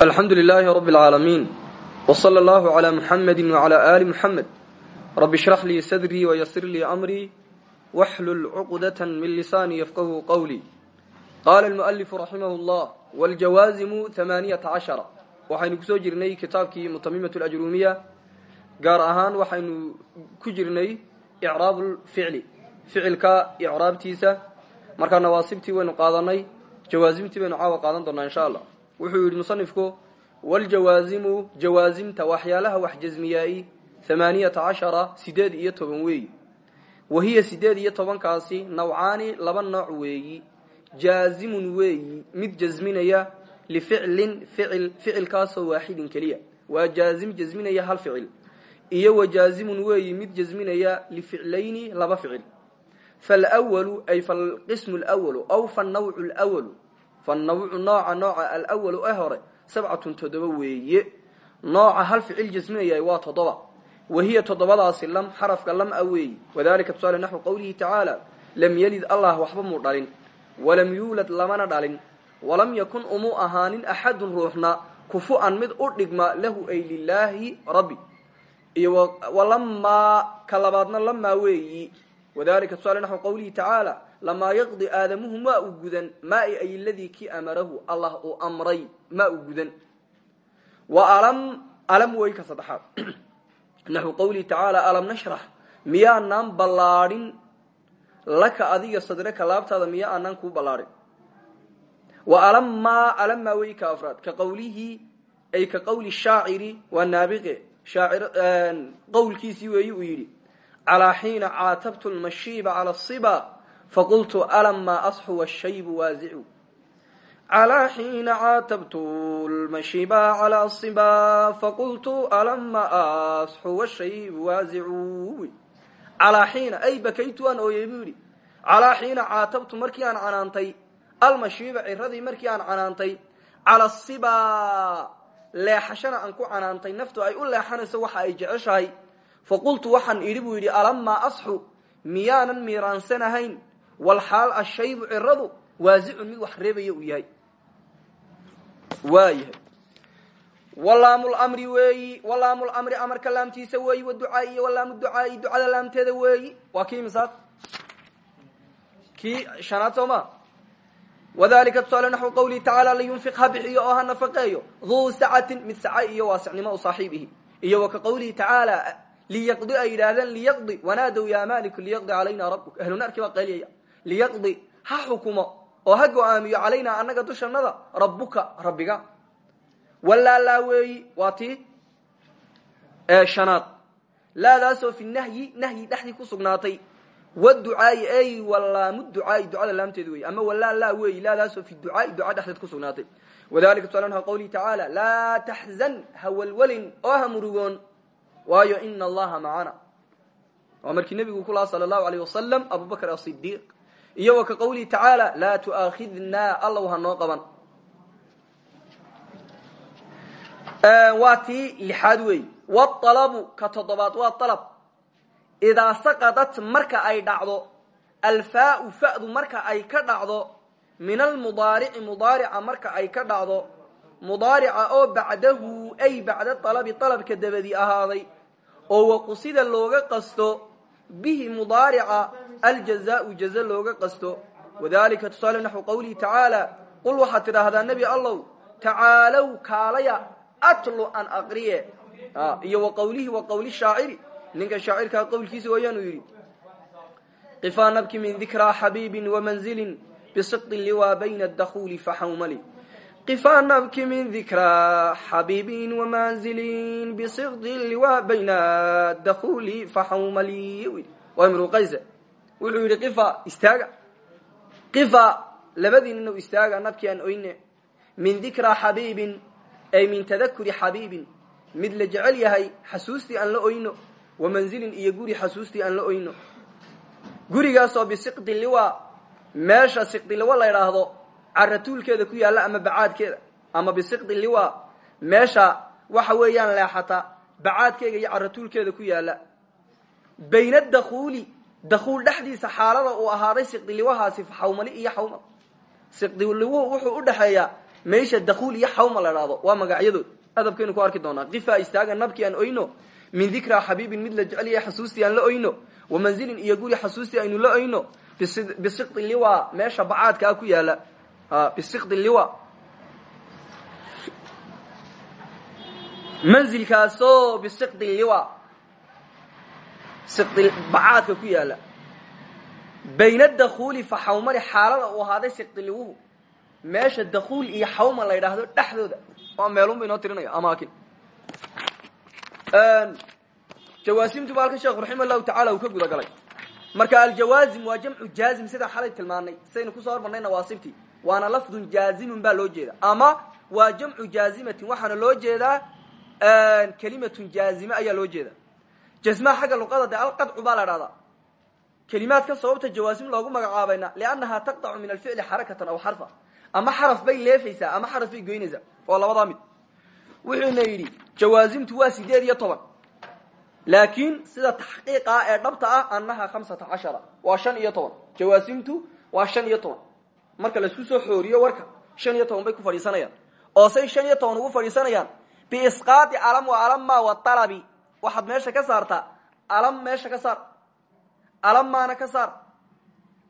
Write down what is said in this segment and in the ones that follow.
alxamdu lilaahi rabi اlcaalamiin wsala allahu calaa muxamedi wacalaa aali muxamed rabi ishrax lii sadrii wayasir lii amrii waxlul cuqdata min lisaani yafqahu qowlii qaala almualifu raximah llah wاljawaazimu hamaaniyata cashara waxaynu ku soo jirnay kitaabkii mutamimat lajruumiya gaar ahaan waxaynu ku jirnay icraab ficli ficilka icraabtiisa markaa nawaasibtii waynu qaadanay jawaasimtii baynu caawa qaadan doonaa insha allah wuxuu yidhi musanifku waljawaazimu jawaasimta waxyaalaha wax jasmiyaay hamaaniyata cashara sideed iyo toban weeyi. Wahiya sideed iyo tobankaasi nawcaani laba nooc weeyi. Jaazimun weeyi mid jasminaya lificlin ficil ficilkaasoo waaxidin keliya. Waa jaazim jasminaya hal ficil. Iyo wajaazimun weeyi mid jasminaya lificlayni laba ficil. Falwalu ay falqismu lwalu aw fanawcu lwalu fanawcu nooca nooca alwalu ee hore sabcatun toddoba weeye nooca hal ficil jasminaya waa toddoba wahiya toddobadaasi lam xarafka lam a weeyi wadalika tusaale naxwu qowlihi tacaala lam yelid allah waxba muu dhalin walam yuulad lamana dhalin walam yakun umuu ahaanin axadun ruuxna kufu-an mid u dhigma lahu ay lilaahi rabbi iyo walamaa ka labaadna lamaa weeyi wadalika tusaale naxwu qowlihi tacaala lamaa yaqdi aadamuhu maa u gudan maa ay ladii kii amarahu allah uu amray maa u gudan. Alam alam wey ka saddexaad naxwu qowlihi tacaala alam nashrax miyaanaan ballaadhin? Laka adiga sadraka laabtaada miya aanaan kuu ballaadhin? Wa alamaa alamaa wey ka afraad? Ka qowlihi ay ka qowli shaaciri waa naabiqe shaacir qowlkiisii weeyi uu yidhi calaa xiina caatabtu lmashiiba cala asiba faqultu alamaa asxu washaybu waasicu calaa xiina caatabtu lmashiba cala asiba faqultu alama asxu washaybu waasicu calaa xiina ay bakaytu aan ooyey buu yidhi calaa xiina caatabtu markii aan canaantay almashiiba ciradii markii aan canaantay cala asiba leexashana aan ku canaantay naftu ay u leexanayso waxa ay jeceshahay faqultu waxaan idhi buu yidhi alamaa asxu miyaanan miiraansanahayn walxaal ashaybu ciradu waasicun mid wax reebaya uu yahay. Waa yahay walaamulmri weeyi walaamulmri amarka laamtiisa weeyi waducaai iyo walaamu ducaai ducada laamteeda weeyi. Waa kii misaad kii shanaad soo ma? Wadalika tusaale naxwu qawlihi tacaala liyunfiq ha bixiyo oo ha nafaqeeyo. Duu sacatin mid saca iyo waasicnimo u saaxiibihi. Iyo wa ka qawlihi tacaala liyaqdi ay yidhaahdeen liyaqdi wanaadow yaa maliku liyaqdi calayna rabuk ahlu naarkii baa qayliyaya liyaqdi. Ha xukumo. Oo ha go'aamiyo calaynaa annaga dushannada rabbuka rabbiga. Walaalaa weeyi waa tii shanaad. Laadaasoo fi nahyi nahyi dhexdii ku sugnaatay. Waducaai ey walaamu ducaai ducada laamteeda wey ama walaalaa weeyi laadaasoo fi ducaai duca dhexdeed ku sugnaatay. Wadalika tusaale qawlihi tacaala laa taxzan ha walwalin oo ha murugoon. Waayo allaha macana waa markii nebigu ku laha sala allahu alayh wasalam abubakr asidiiq iyo wa ka qawlihi tacaala laa tu'aakhidnaa allow ha noo qaban. Waa tii lixaad weey walabu ka toddobaad waa alab idaa saqadat marka ay dhacdo alfaau fa'du marka ay ka dhacdo min almudaarici mudaarica marka ay ka dhacdo mudaarica oo bacdahu ay bacda alabi alabka dabadi ahaaday oo waqusida looga qasto bihi mudaarica aljazaau jaza looga qasto. Wadalika tusaale naxwu qawlihi tacaala qul waxaad tidhaahdaa nebi allow tacaalow kaalaya atlu an aqriye. Iyo wa qawlihi wa qawli shaaciri. Ninka shaacirkaa qowlkiisa wayaanu yidhi qifaa nabki min dikraa xabiibin wamanzilin bisiqin liwaa bayna adakhuuli faxawmali qifaa nabki min dikraa xabiibin wamanzilin bisiqdin liwaa bayna adakhuuli faxawmali waa imru qayse wuxuu yidhi qifa istaaga qifa labadiinna istaaga nabki aan oyne min dikraa xabiibin ay min tadakuri xabiibin mid la jecel yahay xasuustii aan la oyno wa manzilin iyo guri xasuustii aan la oyno gurigaasoo bisiqdi liwa meesha siqdi liwa la ydhaahdo caratuulkeeda ku yaalla ama bacaadkeeda ama bisiqdi liwa meesha waxa weeyaan leexata bacaadkeega iyo caratuulkeeda ku yaalla. Bayna dakhuuli dakhuul dhexdiisa xaalada uu ahaaday siqdiliwahaasi xawmali iyo xawmal siqdiliwuhu wuxuu u dhexeeyaa meesha dakuul iyo xawma la dhahdo waa magacyadood adabkaynu ku arki doonaa. Kifa istaaga nabki aan oyno min dikraa xabiibin mid la jeceliya xasuustii aan la oyno wamanzilin iyo guri xasuustii aynu la oyno bisiqdi liwa meesha bacaadkaa ku yaalla bisiqdi liwa manzilkaasoo bisiqdi liwa siqdi bacaadka ku yaalla bayna dakuuli fa xawmani xaalada uu ahaaday siqdi liwuhu meesha dakuul iyo xawma la yidhaahdo dhexdooda waa meelun ba inoo tirinaya amaakin jawaasimtu ba halkan sheekhu raxima allahu tacala uu ka guda galay marka aljawaazim waa jamcu jaazim sida xalay tilmaanay sidaynu ku soo hormarnay nawaasibtii waana lafdun jaazimun baa loo jeeda ama waa jamcu jaazimatin waxaana loo jeedaa kelimatun jaazime ayaa loo jeeda jasmaha xagga luqada dee alqadcu baa la dhahdaa kelimaadka sababta jawaasim loogu magacaabayna liannaha taqdacu min alficli xarakatan aw xarfa. Ama xaraf bay leefaysaa ama xaraf bay goynaysaa. Waa labadaa mid. Wuxuuna yidhi jawaasimtu waa sideed iyo toban. Laakiin sida taxqiiqa ee dhabta ah annaha khamsata cashara. Waa shan iyo toban. Jawaasimtu waa shan iyo toban marka la isku soo xooriyo warka shan iyo toban bay ku fadhiisanayaan. Oo say shan iyo toban ugu fadhiisanayaan biisqaadi alam wa alama waalabi waxaad meesha ka saartaa alam meesha ka saar alamaana ka saar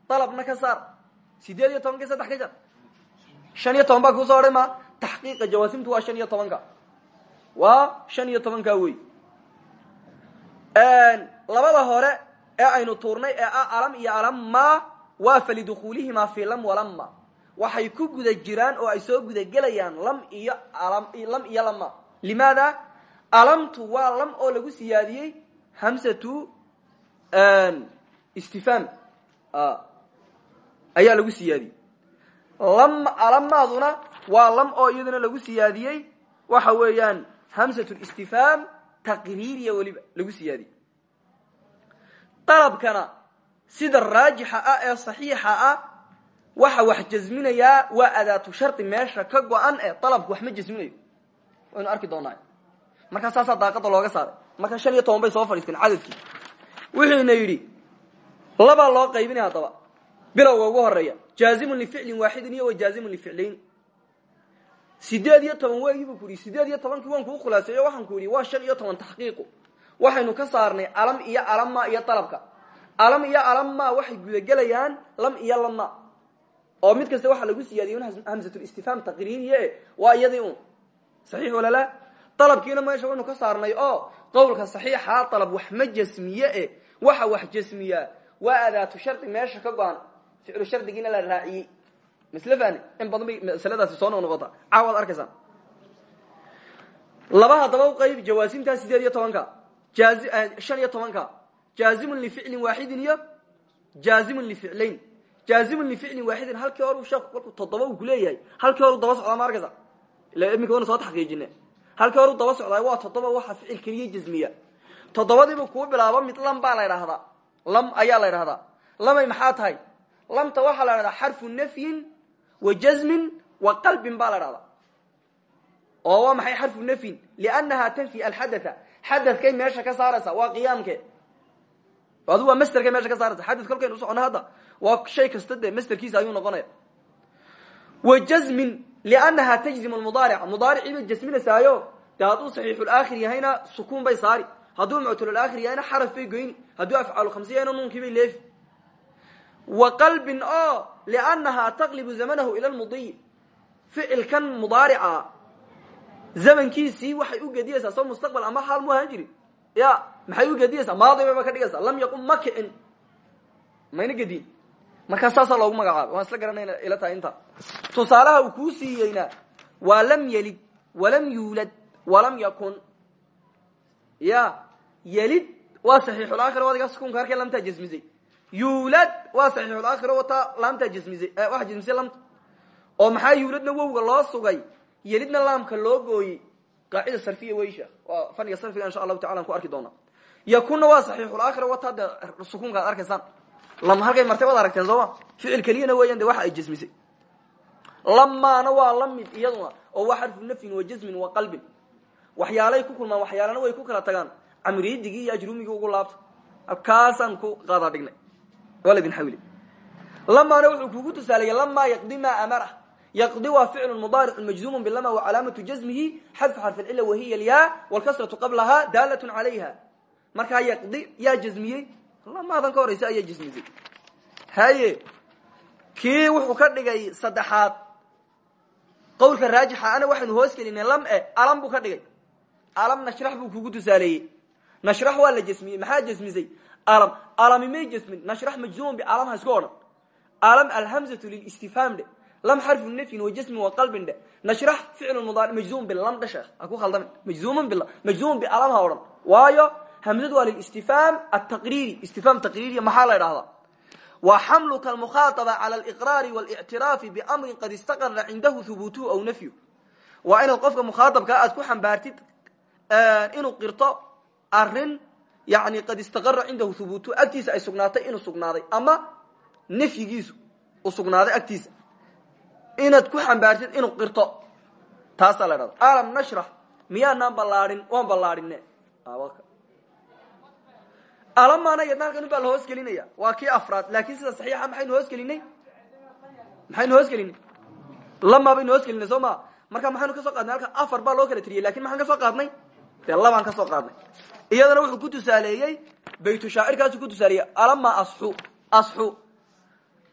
dalabna ka saar. Sideed iyo tobankii saddex ka jar shan iyo toban baa kuusoo odhay ma taxqiiqa jawaasimtu waa shan iyo tobanka. Waa shan iyo tobanka wey labada hore ee aynu tuurnay ee ah alam iyo alama waa falidukuulihimaa fi lam walama waxay ku guda jiraan oo ay soo guda gelayaan lam iyo lam iyo lama limaada? Alamtu waa lam oo lagu siyaadiyey hamsatu istifam ayaa lagu siyaadiyey. Lam alamaaduna waa lam oo iyaduna lagu siyaadiyey waxa weeyaan hamsatu istifham taqriiriya weliba lagu siyaadiyey. Dalabkana sida raajixa ah ee saxiixa ah waxa wax jasminayaa waa adaatu shardi meesha ka go-an ee dalabku wax ma jasminayo. Waynu arki doonaa. Markaa saasaa daaqada looga saaray. Marka shan iyo toban bay soo fadhiisteen cadadkii wuxuuna yidhi labaa loo qaybinaya haddaba. Bilowga ugu horreeya jaazimun lificlin waaxidin iyo wa jaazimun lificlayn sideed iyo toban weegii buu ku yidhi. Sideed iyo tobankii waan kuu khulaaseeyo waxaan ku yidhi waa shan iyo toban taxqiiqu. Waxaynu ka saarnay alam iyo alama iyo dalabka alam iyo alama waxay gudagelayaan lam iyo lama oo mid kasta waxaa lagu siyaadiyey hamsatulistifhaam taqriiriye waa iyadii un saxiix walala dalabkiina meesha waynu ka saarnay oo qowlka saxiixa dalab wax ma jasmiye e. Waxa wax jasmiyaa waa adaatu shardi meesha ka go-an. Ficlu shardigiina la raaciyey. Masle in badan bay soo noqnoqota caawaad arkaysaan laba haddaba qayb jawaasimtaa sideed iyo tobanka. Shan iyo tobanka jaazimun lificlin waaxidin iyo jaazimun lificlayn jaazimun lificlin waaxidin halkii hor sheeku kolku toddoba uu kuleeyahay halkii hor u daba socdaa ma arkaysa ila iminka waynu soo taxqiijine halkii hor u daba socdaa waa toddoba waxa ficil keliya jasmiya toddobadiiba kuu bilaabo mid lam baa la ydhahdaa lam ayaa la ydhahdaa lamay maxaa tahay lamta waxaa la dhahdaa xarfu nafyin wa jazmin wa qalbin baa la dhahdaa oo waa maxay xarfu nafyin liannaha tanfi alxadatha xadadkay meesha ka saaraysa waa qiyaamke adu waa masterkay meesha ka saaraysa xadad kolkaynu usocono hadda. Waa shay kasta dee masterkiisa ayuu noqonaya. Wa jazmin liannaha tajzimu lmudaarica mudaaricii bay jasminaysaayo dee hadduu saxiixulaakhir yahayna sukuun bay saari. Hadduu muctululaakhir yahayna xaraf bay goyni. Hadduu afcaalu khamsi yahayna nuunkii bay leefi. Wa qalbin oo liannahaa taqlibu zamanahu ila lmudiy ficilkan mudaarica zamankiisii waxay u gediyaysaa soo mustaqbal ama xaal mu ahaan ya maxay u gediyaysaa maadibay ba ka dhigaysaa lam yaqum ma kicin. Mayna gediin markaa saasaa loogu magacaabay. Waan isla garanayna ila tahay inta. Tusaalaha uu kuu siiyeyna waa lam yelid walam yuulad walam yakun. Ya yelid waa saxiixulaakhir adigaa sukuunka arkay lamtaa jasmisay yuulad waa saxiixulaakhir wataa laamtaa jasmisay waxa jasmisay lamta oo maxaa yuuladna wowga loo sugay? Yelidna laamka loo gooyey qaacida sarfiya weysha waa faniga sarfiga insha allahu tacala ku arki doona yakunna waa saxiixulaakhir wataa dee sukuunka ad arkaysaan. Lam halkay martay waad aragteen sooma ficil keliyana weeyaan de waxa ay jasmisay lamaana waa la mid oo waa xarfu nafyin wa jazmin wa qalbin. Waxyaalay ku kulmaan waxyaalana way ku kala tagaan. Camriidigii iyo ajrumigii ugu laabta. Halkaasaan ku qaada dhignay waa laydin xawili lamaana wuxuu kugu tusaaleeyey lamaa yaqdi amara yaqdi waa ficlu mudaaricu majzuumu bilama wa calaamatu jazmihi xadfu xarfi lcila wahiya lyaa wlkasratu qablaha daalat calayha markaa yaqdi yaa jazmiyey maadan ka horeysa ayaa jazmisay haye kii wuxuu ka dhigay saddexaad qawlka raajixa ana waxaynu hoos gelinay lam e alam buu ka dhigay alam nashrax buu kugu tusaaleeyey nashrax waa la jasmiyey maxaa jasmisay alam alami may jasmin nashrax majzuuman bialam ha isku odhan alam alhamzatu lilistifhaam lam xarfu nafyin wa jasmin wa qalbin dhe nashrax ficlu mudaaric majzuum bilam dhe sheekh ha ku khaldamin majzuuman bila majzuuman bialam ha odhan waayo hamzadu waa lilistifhaam ataqriiri istifhaam taqriiriya maxaa la idhahdaa wa xamluka almukhaaطaba cala aliqraari walictiraafi biamrin qad istaqara cindahu hubuutuhu aw nafyu waa inaad qofka mukhaaabkaa aad ku xambaartid inuu qirto arrin yani qad istaqara cindahu hubuutuhu agtiisa ay sugnaatay inuu sugnaaday ama nafyigiisu u sugnaaday agtiisa inaad ku xambaartid inuu qirto. Taasaa la dhahda alam nashrax miyaanaan ballaadhin waan ballaadhine alamaana yadna halkan baa la hoos gelinaya waa kii afraad. Laakin sida saxiixa maxaynu hoos gelinay maxaynu hoos gelinay lama baynu hoos gelinay soo ma? Marka maxaynu ka soo qaadnay? Halka afar baa loo kala tiriyey laakiin maxaan ka soo qaadnay? Dee labaan ka soo qaadnay. Iyadana wuxuu ku tusaaleeyey baytu shaacirkaasu ku tusaaleeyey alama asxu? Asxu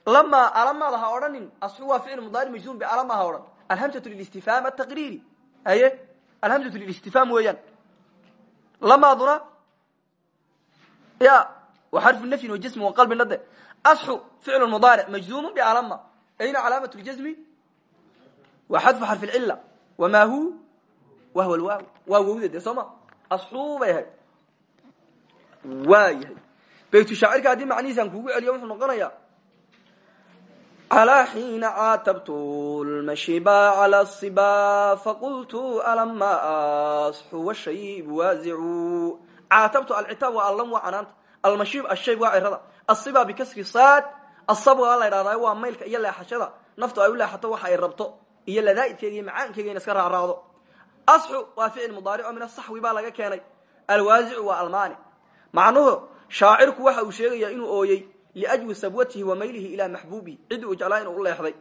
lama alamaada ha odhanin asxu waa ficil mudaari majzuum bialama ha odhan alhamzatu lilistifhaam ataqriiri haye alhamzatu lilistifhaam weeyaan lamaaduna ya wa xarfu nafyin wa jasmi wa qalbin dhade asxu ficlu mudaaric majzuumu bialama ayna calaamat ljasmi wa xadfu xarfi lcila wamaa hu wahwa lwaaw waa wowda dee soo ma asxuu bay ahayd waa yahay baytu shaacirka haddii macnihiisaan kugu celiyo wuxuu noqonayaa calaa xiina caatabtu lmashiba cala siba faqultu alama asxu washayb waazicu caatabtu alcitaab waa allam waa canaanta almashiib ashayb waa cirada asiba bikasri saad asab waa la ydhahdaa waa maylka iyo leexashada naftu ay u leexato waxa ay rabto iyo ladaaidkeega iyo macaankeega in iska raacraacdo asxu waa ficil mudaaric oo min asaxwi baa laga keenay alwaasicu waa almaani macnuhu shaacirku waxa uu sheegayaa inuu ooyey liajwi sabwatihi wa maylihi ilaa maxbuubihi ciddi uu jeclaa inuu u leexday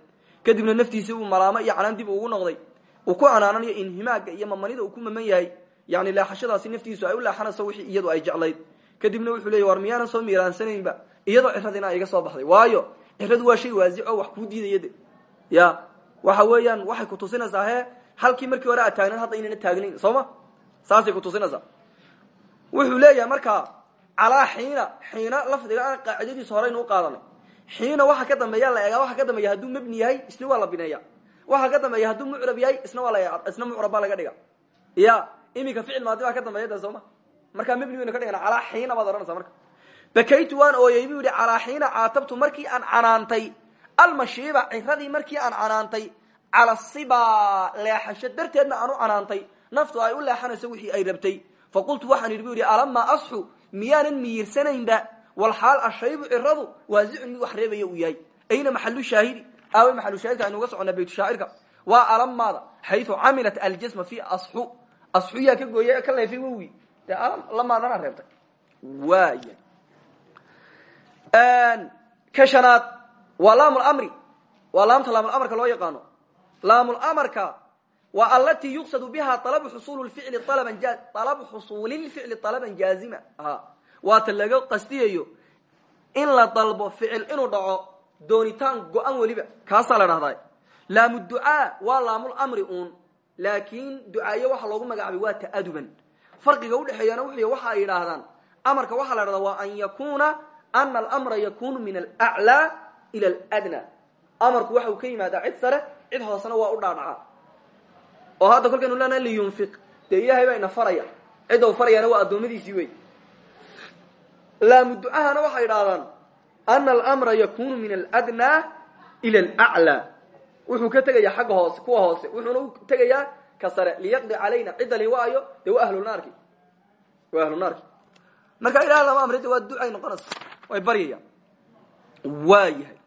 kadibna naftiisii uu malaamo iyo canaan dib ugu noqday uu ku canaananayo inhimaaga iyo mamanida uu ku maman yahay yani leexashadaasi naftiisu ay u leexanayso wixii iyadu ay jeclayd kadibna wuxuu leeyay war miyaanan soo miiraansanaynba iyadoo ciradiina iga soo baxday waayo ciradu waa shay waasic oo wax kuu diidaya de ya waxa weeyaan waxay kutusinaysaa he halkii markii hore aad taagnayd hadda inayna taagnayn soo ma saasay wuxuu leeyahay markaa calaa xiina xiina lafdiga aan qaacidadiisa horeynu u qaadanay. Xiina waxa ka dambeeya la eegaa waxa ka dambeeya hadduu mebni yahay isna waa la bineeya. Waxa ka dambeeya hadduu mucrab yahay isna waa la isna mucrab laga dhiga. Ya iminka ficil maadi baa ka dambeeya de sooma markaa mebni waynu ka dhigana calaa xiina baad odhanaysa marka. Bakaytu waan ooyey buu yihi calaa xiina caatabtu markii aan canaantay. Almashiiba ciradii markii aan canaantay. Cala siba leexasho darteedna aan u canaantay. Naftu ay u leexanayso wixii ay rabtay. Faqultu waxaan yidhi bu yidhi alama asxu miyaanan miyirsanaynba walxaal ashaybu ciradu waasicun mid wax reebaya uu yahay. Ayna maxalu shaahidi? Aawe maxalu shaahidka aynu uga soconnaa baytu shaacirka waa alamaada xaytu camilat aljasma fi asxu. Asxu yaa ka gooye ka leefay wowi. Dee lamaadana reebtay. Waaya ka shanaad waa laam mri waa laamta laamulamarka loo yaqaano. Laamulamarka waa alatii yuqsadu biha alabu xusul ficli alabu xusuulilficli alaban jaazima. Waata laga qastiyayo in la dalbo ficil inuu dhaco doonitaan go-an weliba. Kaasaa la dhahdaa laamu ducaa waa laamulmri uun. Laakin ducaayo waxa loogu magacaabay waa ta'aduban. Farqiga udhexeeyana wuxuu waxa ay yidhaahdaan. Amarka waxaa la dhahdaa waa an yakuna ana almra yakunu min alaclaa ila aladna. Amarku waxa uu ka yimaadaa cid sare u dhaadhacaa oo hadda kolkaynu leenahay liyunfiq. Dee ilaahay baa ina faraya. Cidda u farayaana waa addoommadiisii wey laamu ducahana waxay yidhahdaan ana almra yakunu min aladnaa ila alaclaa wuxuu ka tegayaa xagga hoose kuwa hoose. Wuxuuna u tegayaa ka sare liyaqdi calayna cidda li waayo. Dee waa ahlunaarki waa ahlunaarki marka ilaha lama amri de waa ducay noqonaysa. Way baryayaan waa yahay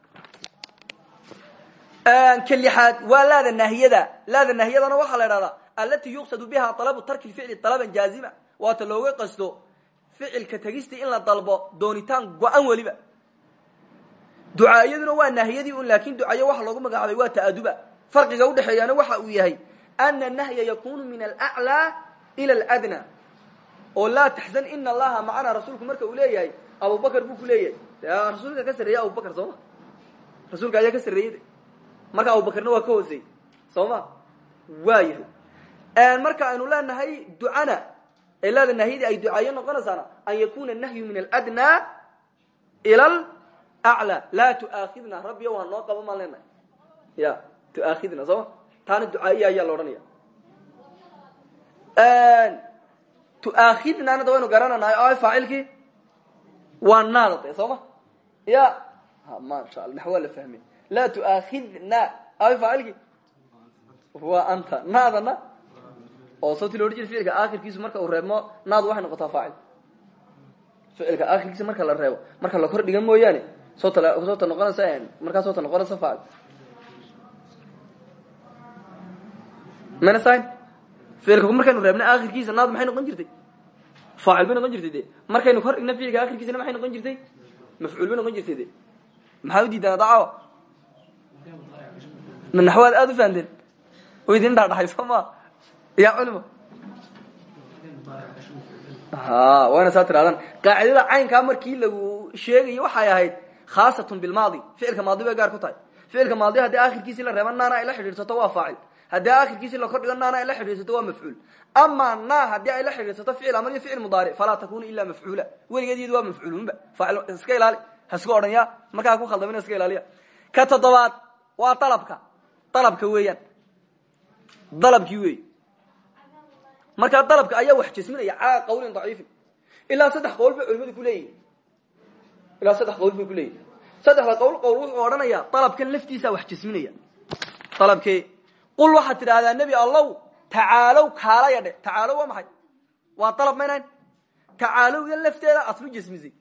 ka lixaad waa laada naahiyada. Laada naahiyadana waxaa la idhahdaa alati yuqsadu biha alabu tarki ficli alaban jaazima. Waata looga qasto ficilka tegistii in la dalbo doonitaan go-an weliba. Ducaayaduna waa naahiyadii un laakin ducaayo waxa loogu magacaabay waa ta'aduba. Farqiga udhexeeyaana waxa uu yahay ana nahya yakunu min alaclaa ila aladna. Oo laa taxzan ina allaha macana rasuulku marka uu leeyahay abubakar buu leeyahay. Rasuulka ka sarreeya abubakar soo ma? Rasuulka ayaa ka sarreeyey marka abubakarna waa ka hooseeyey soo ma waa yahay. Marka aynu leenahay ducana ee laada nahyadii ay ducaayo noqonaysaana an yakuna nahyu min aladna ila alaclaa laa tuaakhidna rabbiyo waa noo qaba maan leenahay. Ya tuaakhidna sooma? Taana ducaaiya ayaa la odhanaya tuaakhidnaana da waynu garananahay o faacilkii waa naada de soo ma ya masha alla naxwaa la fahmay laa tuaakhidna ay faacilkii waa anta naadana oo sabti lo odhan jira ficilka akhirkiisu marka uu reebmo naadu waxay noqotaa faacil ficilka akhirkiisa marka la reebo marka la kor dhiga mooyaane soota soota noqonaysa markaa soota noqonaysa faacil mana sain ficilka markaynu reebna akhirkiisa naadu maxay noqon jirtay faacil bay noqon jirtay de markaynu kor dhigna ficilka akhirkiisana maxay noqon jirtay mafcuul bay noqon jirtay de maxaa u ma naxwaad aada u fahanteen? O idin dhaadhaxay soo ma ya culima ha waana saa tirahdaan qaacidada caynkaa markii lagu sheegayo waxay ahayd khaasatun bilmaadi ficilka maadi bay gaar ku tahay. Ficilka maadi haddii akhirkiisii la reeba naana ay la xidhiidsato waa faacil. Haddii akhirkiisii la kordhigo naana ay la xidhiidsato waa mafcuul. Ama na haddii ay la xidhiidsato ficil amar iyo ficil mudaaric falaa takunu ila mafcuula. Weligeed iyadu waa mafcuulunba faacil iska ilaali. Hasku odhan ya markaa ku khaldamina iska ilaaliya. Ka toddobaad waa dalabka dalabka weeyaan. Dalabkii wey markaa dalabka ayaa wax jasminaya calaa qawlin daciifin ilaa saddex qowl bay culimadu ku leeyihiin ilaa saddex qowl bay ku leeyihiin saddexda qowl qowl wuxuu odhanayaa dalabkan laftiisaa wax jasminaya dalabkee qul waxaad tidhaahdaa nebi allow tacaalow kaalaya dhe tacaalow waa maxay? Waa dalab maynayn tacaalowda lafteeda aslu jasmisay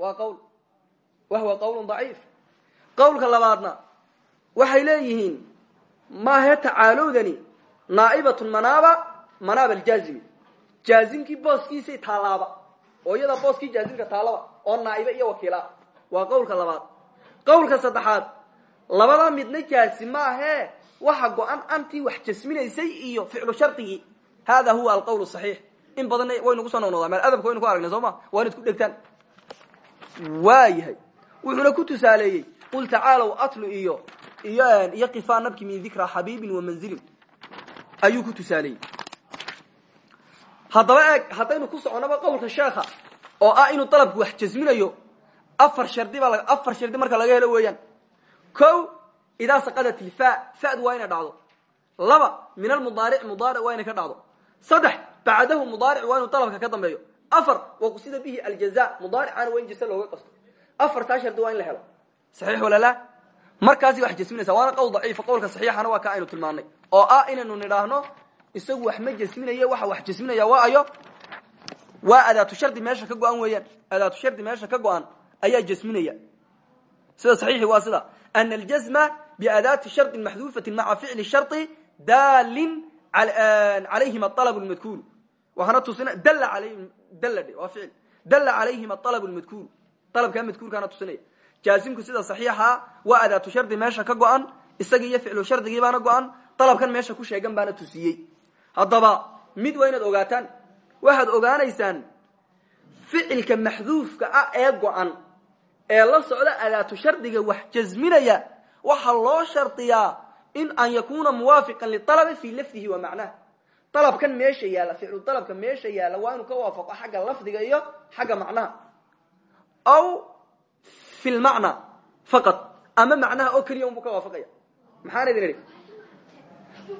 waa qawl. Wahwa qawlun daciif. Qawlka labaadna waxay leeyihiin maahe tacaalowdani naa'ibatun manaaba manaaba aljaazimi. Jaazimkii booskiisay taalaaba oo iyada booskii jaazimka taalaba oo naa'ibe iyo wakiila. Waa qawlka labaad. Qawlka saddexaad labada midna jaazim maahee waxa go-an antii wax jasminaysay iyo ficlu shardigii hada huwa alqawl saxiix. In badanna waynu ku soo noqnodaa meel adabka waynu ku aragnay soo ma? Waa inad ku dhegtaan. Waa yahay wuxuuna ku tusaaleeyey qul tacaalow atlu iyo iyo iyo qifaa nabki min dikra xabiibin wa manzilin. Ayuu ku tusaaleeyey haddaba eeg haddaynu ku soconaba qowlka sheekha oo ah inuu dalabku wax jasminayo afar shardi baa afar shardi marka laga helo weeyaan. Ko idaa saqadat ilfa fadu waa inay dhacdo. Laba min almudaaric mudaaric waa inay ka dhacdo. Saddex bacdahu mudaaric waa inuu dalabka ka dambeeyo. Afar waqsida bihi aljaza mudaaricana waa in jasa looga qasto. Afartaa shardi waa in la helo. Saxiix wala la markaasi wax jasminaysa waana qowl daciifa qowlka saxiixana waa ka aynu tilmaanay oo ah inaynu nidhaahno isagu wax ma jasminayo waxa wax jasminaya waa ayo waa adaatu shardi meesha ka go-an weeyaan. Adaatu shardi meesha ka go-an ayaa jasminaya. Sida saxiixi waa sida ana aljazma biadaati shardi maxduufati maca ficli shardi daalin calayhima alab lmadkuuru waxaana tusina dalla alayhim dalla dhe waa ficil. Dalla calayhima alab lmadkuuru dalabkaa madkuurkaana tusinaya jaazimku sida saxiixa waa adaatu shardi meesha ka go-an isagii iyo ficlu shardigii baana go-an dalabkan meesha ku sheegan baana tusiyey. Haddaba mid waa inaad ogaataan waxaad ogaanaysaan ficilka maxduufka ah ee go-an ee la socda adaatu shardiga wax jasminaya waxaa loo shardiyaa in an yakuna muwaafiqan lialabi fii lafdihi wa macnaha. Dalabkan meesha yaalla ficlu dalabka meesha yaalla waa inuu ka waafaqo xagga lafdiga iyo xagga macnaha fi lmacna faqad ama macnaha oo keliya unbuu ka waafaqaya. Maxaana idin idhi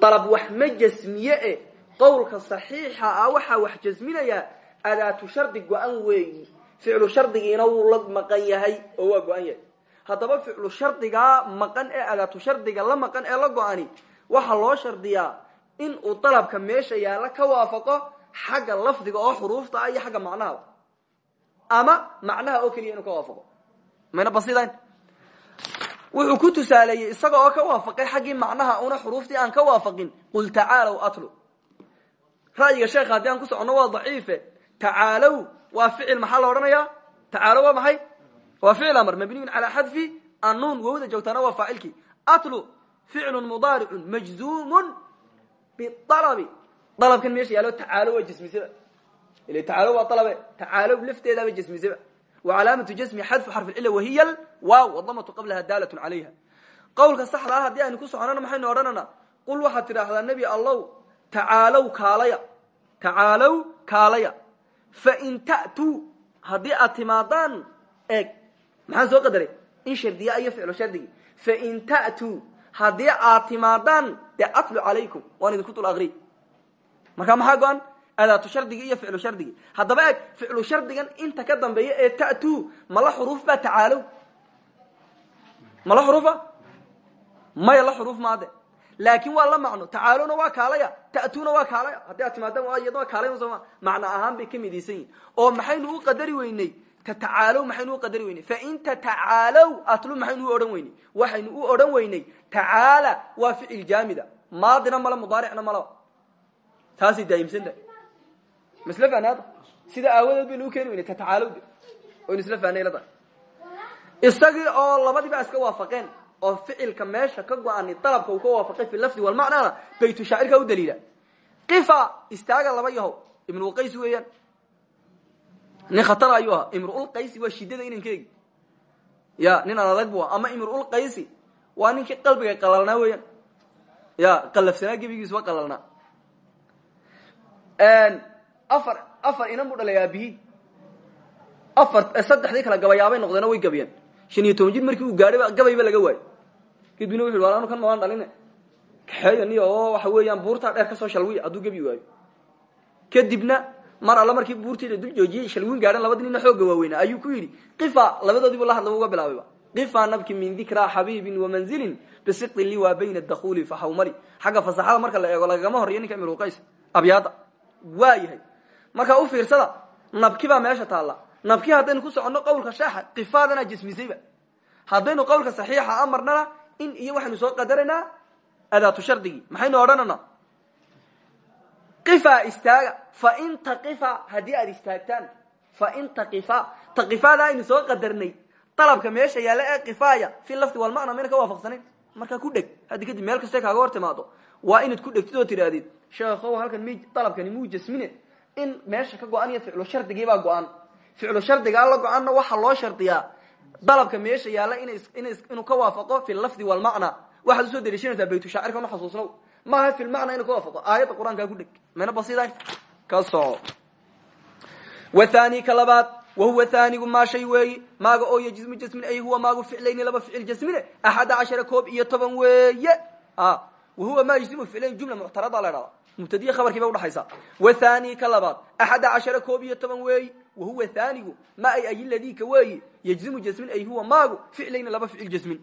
dalab wax ma jasmiye e. Qowlka saxiixa ah waxaa wax jasminayaa adaatu shardi go-an weeyi. Ficlu shardigiina wuu la maqan yahay oo waa go-an yahay. Haddaba ficlu shardigaa maqan ee adaatu shardiga la maqan ee la go-ani waxaa loo shardiyaa in uu dalabka meesha yaalla ka waafaqo xagga lafdiga oo xuruufta ah iyo mayna basidayn wuxuu ku tusaaleeyey isaga oo ka waafaqay xaggii macnaha una xuruuftii aan ka waafaqin. Qul tacaalow atlu. Ra'yiga sheekha haddii aan ku soconno waa daciife. Tacaalow waa ficil maxaa la odhanaya tacaalow waa maxay? Waa ficil amar mabniyun calaa xadfi annuun wowda joogtaana waa faacilkii atlu ficlu mudaaricu majzuumun bialabi dalabkan meesha yaalo tacaalo waa jasmisaba ila tacaalo waa alabe tacaalo lafteedaaba jasmisaba wa calaamatu jasmi xadfu xarfi cila wahiya waaw wadamatu qablaha daalatun calayha qowlka saxda ah haddii aynu ku soconana maxaynu odhanana? Qul waxaad tidhaahdaa nebi allow tacaalow kaalaya tacaalow kaalaya. Fain ta'tuu haddii aad timaadaan eeg. Maxaan soo qadaray? In shardiya iyo ficlo shardigi fain ta'tuu haddii aad timaadaan dee atlu calaykum waan idinku dul aqri markaa maxaa go-an adaatu shardigi iyo ficlu shardigi haddaba eeg ficlu shardigan inta ka dambeeya ee ta'tuu mala xuruuf baa tacaalow. Mala xuruufa? Maya la xuruuf maade. Laakin waa la macno. Tacaalona waa kaalaya ta'tuuna waa kaalaya. Haddii aad timaadaan iyadna waa kaalaya sooma macno ahaan bay ka midaysan oo maxaynu u qadari weynay? Tatacaalow maxaynu u qadari weynay? Fain tatacaalow atlu maxaynu u odhan weynay? Waxaynu u odhan weynay tacaala waa ficil jaamida. Maadina mala mudaaricna malaba taasay daa'imsanta masla fahnaada sida aawadeed baynu u keeni weynay tatacaalow oynu isla fahnay lada isagii oo labadiiba iska waafaqeen oo ficilka meesha ka go-ani dalabka uu ka waafaqay fi lafdi walmacnaana baytu shaacirka u daliila qifa istaaga laba yahow ibnulqays weeyaan nin khatar ayuu ahaa imruulqaysi waa shidada inankeegi ya nin aan adag bu ama imruulqaysi waa ninkii qalbiga qalalnaa weeyaan ya qalafsanaa afar afar inan buu dhalay aabihii afar saddexdii kala gabayaabay noqdeeno way gabiyeen. Shan iyo toban jir markii uu gaadhay gabayba laga waayo kadibna wuxu anu kan maaan dhalin kaxeeya oo waxa weeyaan buurtaa dheer ka soo shalwiy hadduu gebi waayo. Kadibna mar alla markii buurtiida dul joojiyey shalwin gaadhan labadii nina xooga waaweyna ayuu ku yidhi qifa labadoodiibu la hadlaba uga bilaabayba qifa nabki min dikraa xabiibin wamanzilin bisiqi liwa bayna dakhuli faxawmali xagga fasaxada marka la eego lagagama horreyo ninka imruqays abyaada waa marka u fiirsada nabki baa meesha taalla. Nabki haddaynu ku soconno qawlka sheexa qifaadana jismisayba. Haddaynu qawlka saxiixa amarnana in iyo waxaynu soo qadaraynaa adaatu shardigii. Maxaynu odhanana qifa istaaga. Fain taqifa haddii aad istaagtaan fain taqifa. Taqifaada aynu soo qadarnay. Dalabka meesha yaalla ee kifaaya fi lafdi walmacna mayna ka waafaqsanayn. Markaa ku dheg haddi kadib meel kastay kaaga hor timaado waa inaad ku dhegtid oo tidhaahdid sheekhow halkan mi dalabkani muu jasmine in meesha ka go-an iyo ficlu shardigiibaa go-an. Ficlu shardigaa la go-anna waxaa loo shardiyaa. Dalabka meesha yaalla inuu ka waafaqo fi lafdi walmacna waxaad u soo dariishanaysaa baytu shaacirka una xasuusnow. Maaha fi lmacna inuu ka waafaqo. Aayadda qur'aankaa ku dheg mayna basiday ka soco wathani ka labaad wahuwa thanigu maa shay weeyi? Maaga oo yajismu jasmin ay huwa maagu ficlayni laba ficil jasmine axada cashara koob iyo toban weeye. Wahuwa ma yajsimu ficlayn jumla muctarada la dhahda mubtadiya khabarkiiba udhaxaysa wathani ka labaad axada cashara koob iyo toban weeyi wahuwa thanigu ma ay ayiladika weeyi yajzimu jasmin ay huwa maagu ficlayni laba ficil jasmin.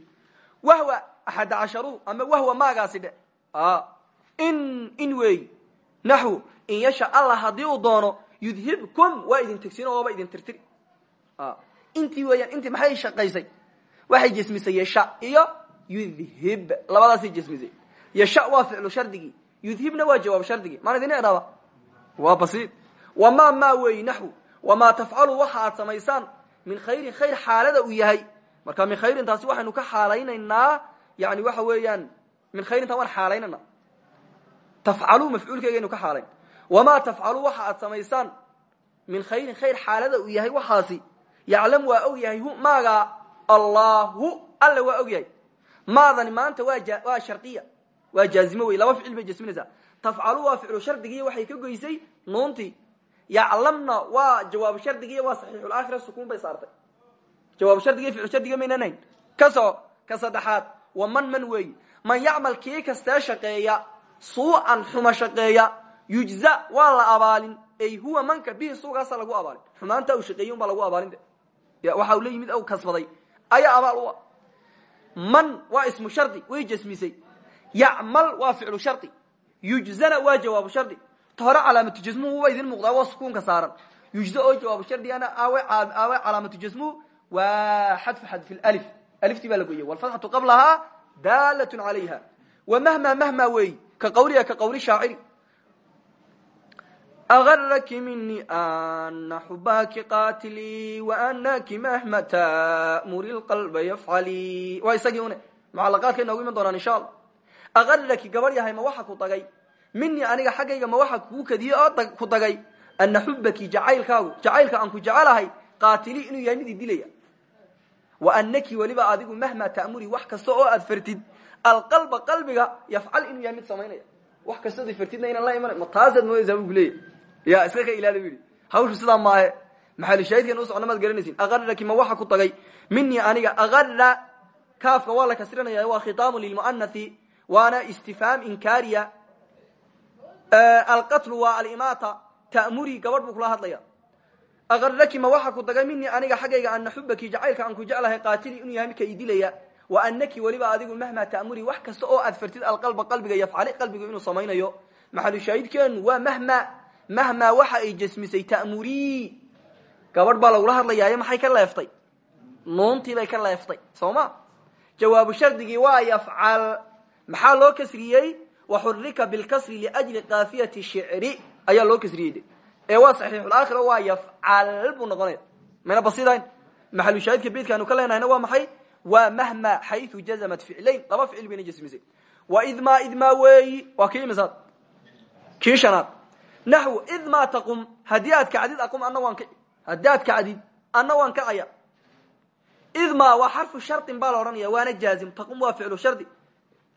Wahwa axada casharu ama wahwa maagaasi dhe. In in weeyi naxwu in yasha allah haddii uu doono yudhibkum waa idin tegsin ooba idin tirtiri. Intii weeyaan intii maxay shaqaysay? Waxay jesmisay yasha iyo yudhib labadaasay jesmisay yasha waa ficlu shardigii yudhibna waa jawaab shardigii. Maan idin idhaba waa basiid wamaa maa weeyi naxwu wamaa tafcalu waxa aad min khayrin khayr xaalada uu yahay. Marka min khayrin taasi waxaynu ka xaalaynaynaa yani waxa weeyaan min khayrintaa waan xaalaynana tafcalu mafcuulkeygaynu ka xaalayn. Wamaa tafcalu waxa aad samaysaan? Min khayrin khayr xaalada uu yahay waxaasi. Yaclam waa og yahay hu maagaa allahu alla waa og maanta waa shardiya waa jaazimo wey laba ficil bay jasminaysaa tafcalu waa ficlu shardigiiy waxay ka goysay nuuntii yaclamna waa jawaab shardigiiy waa saxiixulaakhira sukuun bay saartay. Jawaab shardigiy ficlu shardiga maynanayn ka soco ka saddexaad wa man man weeyi man yacmal kii kastee shaqeeya suucan xuma shaqeeya yujza waa la abaalin. Ay huwa manka bihi suugaasa lagu abaalin. Xumaanta uu shaqeeyey un baa lagu abaalin waxa uu la yimid u kasbaday. Ayaa abaal u ah. Man waa ismu shardi way jasmisay yacmal waa ficlu shardi yujzana waa jawaabu shardi ta hore calaamatu jasmuhu waa idin muuqdaa waa sukuunka saaran yujza oo jawaabu shardigana aawe calaamatu jasmuhu waa xadfu xadfi alif aliftii baa la goyey walfatxatu qablahaa daalatun calayha wa mahma mahma weeyi ka qawliha ka qawli shaaciri agaraki mini ana xubaki qatilii waanaki mahma tamuri lqalba yafcali waa isagii une mucalaqaadkay noogu iman doonaan insha allah aqaraki gabadh yahay ma waxa ku dagay minii aniga xaggayga ma waxa kuu kadiyey oo ku dagay ana xubaki jacaylkaagu jacaylka aan ku jecelahay qaatili inuu yahay mid idilaya. Wa anaki weliba adigu mahma ta'muri wax kasta oo aad fartid alqalba qalbiga yafcal inuu yahay mid samaynaya. Wax kastood fartidna inaan la iman ma taasaad moodaysaa bu kuleeya ya iska ka ilaali yidhi hawshu sidaa maahe. Maxalushaahidkan u socna maad garanaysin aqaraki ma waxa ku tagay. Minii aniga aqara kaafka waa la kasrinaya waa khitaamu lilmu'anathi waana istifhaam inkaariya alqatlu waa alimata ta'muri gabadh buu kula hadlaya aqaraki ma waxa ku tagay minii aniga xaggayga ana xubaki jacaylka aan ku jeclahay qaatili inuu yahay midka idilaya wa anaki weliba adigu mahma ta'muri wax kasta oo aad fartid alqalba qalbiga yafcali qalbigu inuu samaynayo maxalushaahidkeenu waa mahma mahma waxa ay jasmisay ta'murii gabadh baa lagula hadlayaaye maxay ka leeftay nuuntii bay ka leeftay soo ma jawaabu shardigii waa yafcal maxaa loo kasriyey? Waxurika bilkasri liajli kaafiyati shicri ayaa loo kasriyey ee waa saxiixulaakhir o waa yafcal buu noqonaya mayna basidayn maxalushaahidka beydkaanu ka leenahayna waa maxay? Waa mahma xayu jazamat ficlayn laba ficil bayna jasmisay wa idma idma weeyi waa kii imisaad kii shanaad. Naxw idma taqum. Haddii aad kacdid aqum ana waan kici haddii aad kacdid ana waan kacaya idma waa xarfu shardin baa la odhanaya waana jaazim. Taqum waa ficlu shardi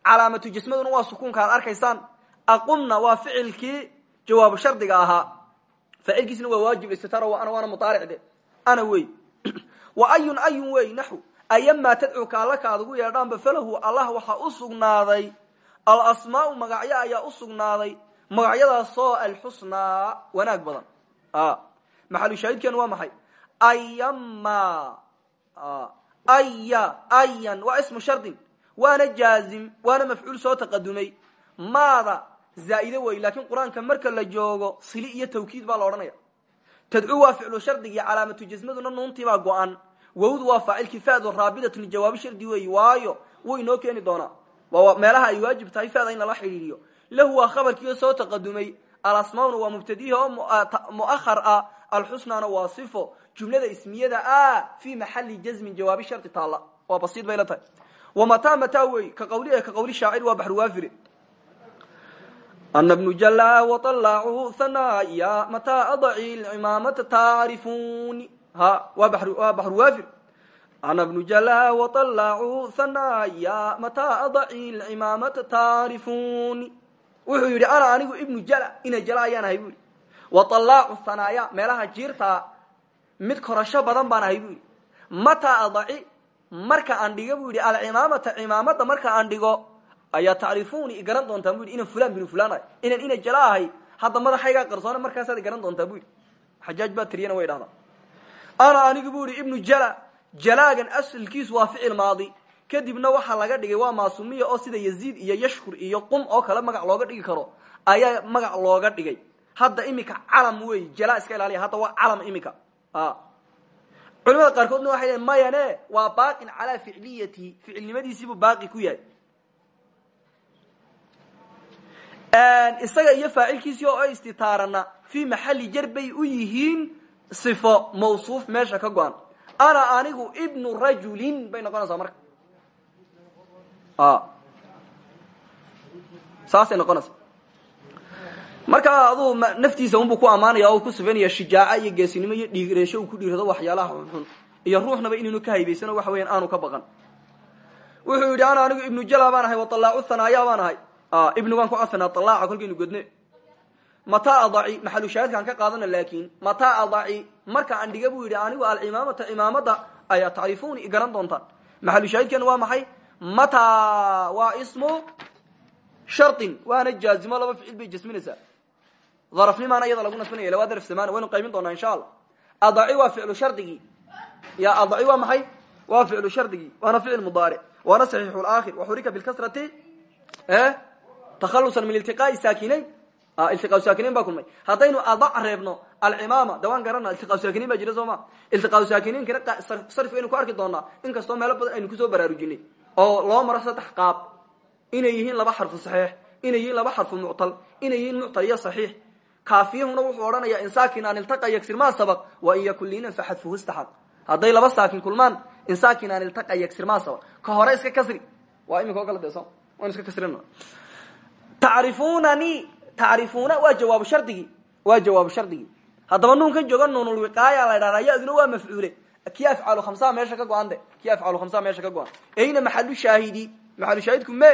calaamatu jismaduna waa sukuunka ad arkaysaan. Aqumna waa ficilkii jawaabu shardiga ahaa. Faacilkiisna waa waajib istitara ana waana mudaaric de. Ana wey. Wa ayun ayun wey naxw. Ayamaa tadcuka alla ka ad ugu yeedhaanba falahu allah waxaa u sugnaaday. Alasmaau magacyo ayaa u sugnaaday. Magacyadaasoo alxusnaa wanaag badan. Maxalu shaahidkeenu waa maxay? Ayama aya ayan waa waana jaazim waana mafcuul soo taqadumay. Maada zaa'ide wey laakiin qur'aanka marka la joogo sili iyo tawkiid baa la odhanaya. Tadcu waa ficlu shardigii calaamatu jasmaduna nuuntiibaa go-an. Wawdu waa faacilkii fadu raabidatun jawaabi shardi weeyi waayo wuu inoo keeni doonaa. Waa meelaha ay waajib tahay fada in lala xidhiiriyo lahu waa khabarkiio soo taqadumay. Alasmauna waa mubtadihi oo muahar ah alxusnaana waa sifo. Jumlada ismiyada ah fi maxali jazmin jawaabi shardi taalla. Waa basiid bay wmataa mataa wey ka qawli ka qawli shaacir waa baxruwaafire ana bnu jala waalaacuu hanaaya mataa adaci lcimaamata taarifuni ha waa baxruwaafir ana bnu jala waalaacuu hanaaya mataa adaci lcimaamata taarifuni wuxuu yidhi ana anigu ibnu jala ina jala ayaan ahay bu yidhi waalaacu hanaaya meelaha jiirtaa mid korasho badan baan ahay bu yidhi mataa adaci marka aan dhigo bu yidhi alcimaamata cimaamada marka aan dhigo ayaa tacrifuni i garan doontaan bu yidhi inan fulan binu fulan ahay inan ina jala ahay hadda madaxaygaa qarsoone markaasaad i garan doontaa bu yidhi. Xajaaj baa tiriyana way dhahdaa ana anigu bu yidhi ibnu jala jalaagan asalkiisu waa ficil maadi kadibna waxaa laga dhigay waa maasumiya oo sida yaziid iyo yashkur iyo qum oo kale magac looga dhigi karo ayaa magac looga dhigay. Hadda imika calam wey jala iska ilaaliya hadda waa calam imika culimada qaarkoodna waxay leein mayane waa baaqin calaa ficliyatihi. Ficilnimadiisiibuu baaqi ku yahay. Isaga iyo faacilkiisii oo istitaarana fii maxali jar bay u yihiin sifo mawsuuf meesha ka go-an. Ana anigu ibnu rajulin bay noqonaysaa marka. Saasay noqonaysaa marka aduu naftiisa unbuu ku ammaanaya o ku sifaynaya shijaaca iyo geesinimo iyo dhiigreesho uu ku dhiirado waxyaalaha xunxun iyo ruuxnaba inaynu ka haybaysano waxa weyan aanu ka baqan. Wuxuu yidhi ana anigu ibnu jala baan ahay waطalaacu hanaaya baan ahay. Ibnu baan ku cadfanaa alaaca kolkaynu godne mataa adaci maxalu shaahidkaan ka qaadana laakin mataa adaci marka aan dhiga buu yidhi anigu alcimaamata cimaamada ayaa tacrifuni i garan doontaan. Maxalu shaahidkeenu waa maxay? Mataa waa ismu sharin waana jaazimo laba ficil bay jasminaysaa darafnimaana iyada lagu nasbinaya waa daraf samaan waynu qaymin doonaa insha allah. Adaci waa ficlu shardigii. Ya adaci waa maxay? Waa ficlu shardigii. Waana ficil mudaaric. Waana saxiixu laakhir waxurika bilkasrati takhalusan min iltiqaai saakinayn. Iltiqaa saakinayn baa kulmay. Haddaynu adac reebno alcimaama de waan garana iltiqaa saakinayn baa jira soo ma? Iltiqaa saakinayn kana sarifka aynu ku arki doonaa. In kastoo meelo badan aynu ku soo baraarujinay oo loo maro saddex qaab. Inay yihiin laba xarfu saxiix inay yihiin laba xarfu muctal inay yihiin muctal iyo saxiix kaafiyahuna wuxuu odhanayaa in saakin aan iltaqa yagsir maa sabaq wa in yakun liinan faxadfuhu istaxaq hadday laba saakin kulmaan in saakin aan iltaqa yagsir maa sabaq. Ka hore iska kasri. Waa iminka o kala deso waan iska kasrina tacrifunani tacrifuna waa jawaabu shardigii waa jawaabu shardigii. Haddaba nuunkan jooga nuunulwiqaaya la ydhahdaa yaduna waa mafcuule. Kii afcalu khamsaha meesha ka go-an de kii afcalu khamsaha meesha ka go-an. Ayna maxalu shaahidi maxalu shaahidku me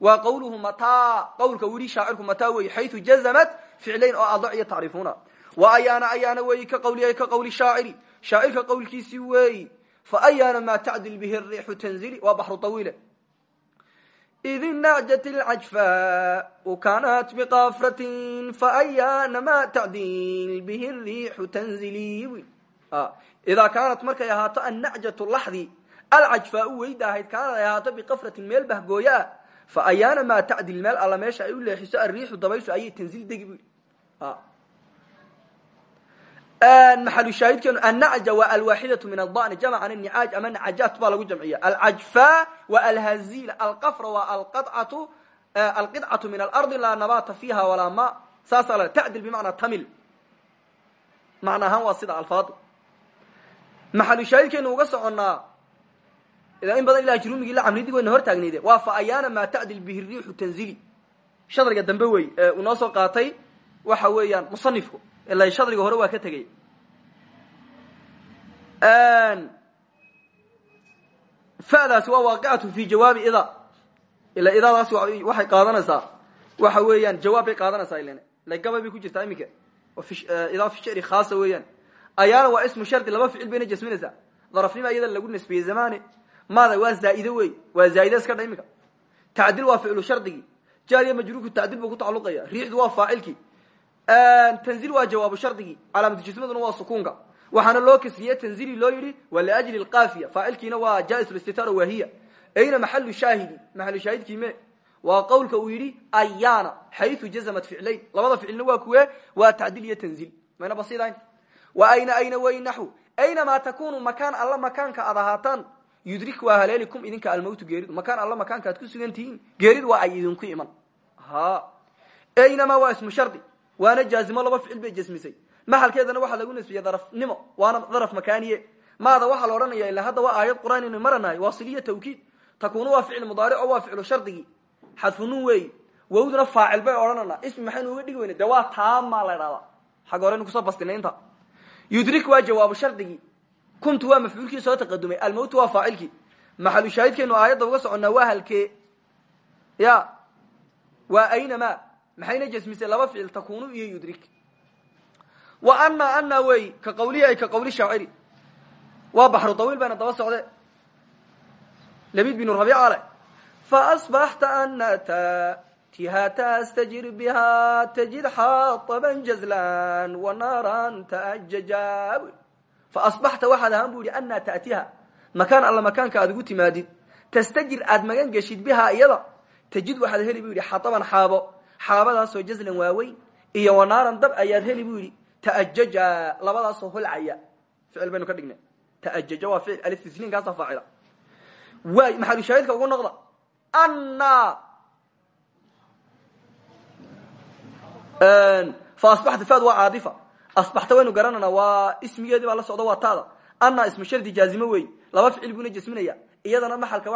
waa qawluhu mataa qawlka yihi shaacirku mataa wey xayu jazamat ficlayn oo ado iyo tacrifuna wa ayaana ayaana weyi ka qawliya ka qawli shaaciri. Shaacirka qawlkiisii weeyi fa ayaana maa tacdil bihi riixu tanzili waa baxru tawiile. Id nacjat lcajfaau kanat biqafratin faayana ma tacdil bihi riixu tanzili idaa kaanat markay ahaato annacjatu laxdi alcajfaau weyda ahayd kaanad ay ahaato biqafratin meel bahgooyo ah fa ayaana maa tacdil meel alla meesha u bu maxalu shaahidkeenu annacja waa alwaaxidatu min adani jamcan nicaaj ama nacajaat baa lagu jamciya alcajfa wa alhazila alqafra waa alqacatu alqidcatu min alardi laa nabata fiiha walaa ma saasaa la tacdil bimacnaa tamil macna ahaan waa sida alfaadu maxalu shaahidkeenu uga soconnaa in badan ilaa jurumigii la camridig wayna hor taagnayde waa fa ayaana maa tacdil bihi riixu tanzili shadriga dambe wey ee uu noo soo qaatay waxa weeyaan musanifku ila shadriga hore waa ka tegay fadaasi waa waaqicatu fi jawaabi ida. Ila idaadaasi waxay qaadanaysaa. Waxa weeyaan jawaab bay qaadanaysaa ilan ila gabay bay ku jirtaa iminka. Idaa fi shicri khaasa weeyaan. Ayaana waa ismu shardi laba ficil bayna jasminaysaa. Darafnima iyada lagu nasbiyey zamane maada waa zaaide wey waa zaaide iska dha iminka. Tacdil waa ficlu shardigii jaariya majruurku tacdil buu ku tacaluqaya riixdu waa faacilkii tanzil waa jawaabu shardigii calaamatu jismaduna waa sukuunka. Waxaana loo kasriye tanzili loo yidhi wa liajli lqaafiya faacilkiina waa jais listitaar wahiya ayna maxalu shaahidi? Maxalu shaahidkii me. Waa qawlka uu yidhi ayaana xayu jazamat ficlayn. Labada ficilna waa kuwe waa tacdil iyo tanzil. Mayna basidayn wa ayna ayna wey naxw aynamaa takunu makaan alla makaanka aad ahaataan yudrik waa haleelikum idinka almowtu geeridu. Makaan alla makaanka aad ku sugan tihiin geeridu waa ay idinku iman. Aynamaa waa ismu shardi waana jaazimo laba ficil bay jasmisay. Maxalkeedana waxaa lagu nasbiyey darafnimo waana daraf makaaniye. Maada waxaa la odhanaya ilaa hadda waa aayad qur'aan inu maranahay waa siliya tawkiid. Takunu waa ficil mudaaric oo waa ficlu shardigii xadfunun weeyi wawduna faacil bay odhanana. Ismi maxaynu uga dhigi weyna de waa taamaa la dhahdaa xagga horeynu ku soo bastinay inta yudrik waa jawaabu shardigii. Kuntu waa mafcuulkii soo taqadumay. Almowtu waa faacilkii. Maxalu shaahidkeenu aayadda uga soconnaa waa halkee? Ya waa aynama maxayna jasmisay? Laba ficil takunu iyo yudrik. Wa ana ana wey ka qawlihi ay ka qawli shaaciri. Waa baxru tawiil bayna daba socde. Labid binu rabiica le faasbaxta anata tiha tastajir biha tajid xaطaban jazlan wanaaran taajaja faasbaxta waxaad ahaan bu yihi anaa taatiha. Makaan alla makaanka aad ugu timaadid. Tastajir aad magan geshid bihaa iyada. Tajid waxaad heli bu yidhi xaطaban xaabo xaabadaasoo jazlan waaweyn iyo wanaaran dab ayaad heli bu yidhi taajaja labadaasoo holcaya ficil baynu ka dhignay. Taajaja waa ficil aliftisliinkaasa faacila. Waay maxalu shaahidka ugu noqda? Anna. Fa asbaxta faad waa caadifa. Asbaxta waynu garanana waa ismigeedii baa la socda waa taada. Anna ismu shardi jaazimo wey laba ficil buuna jasminaya. Iyadana maxalka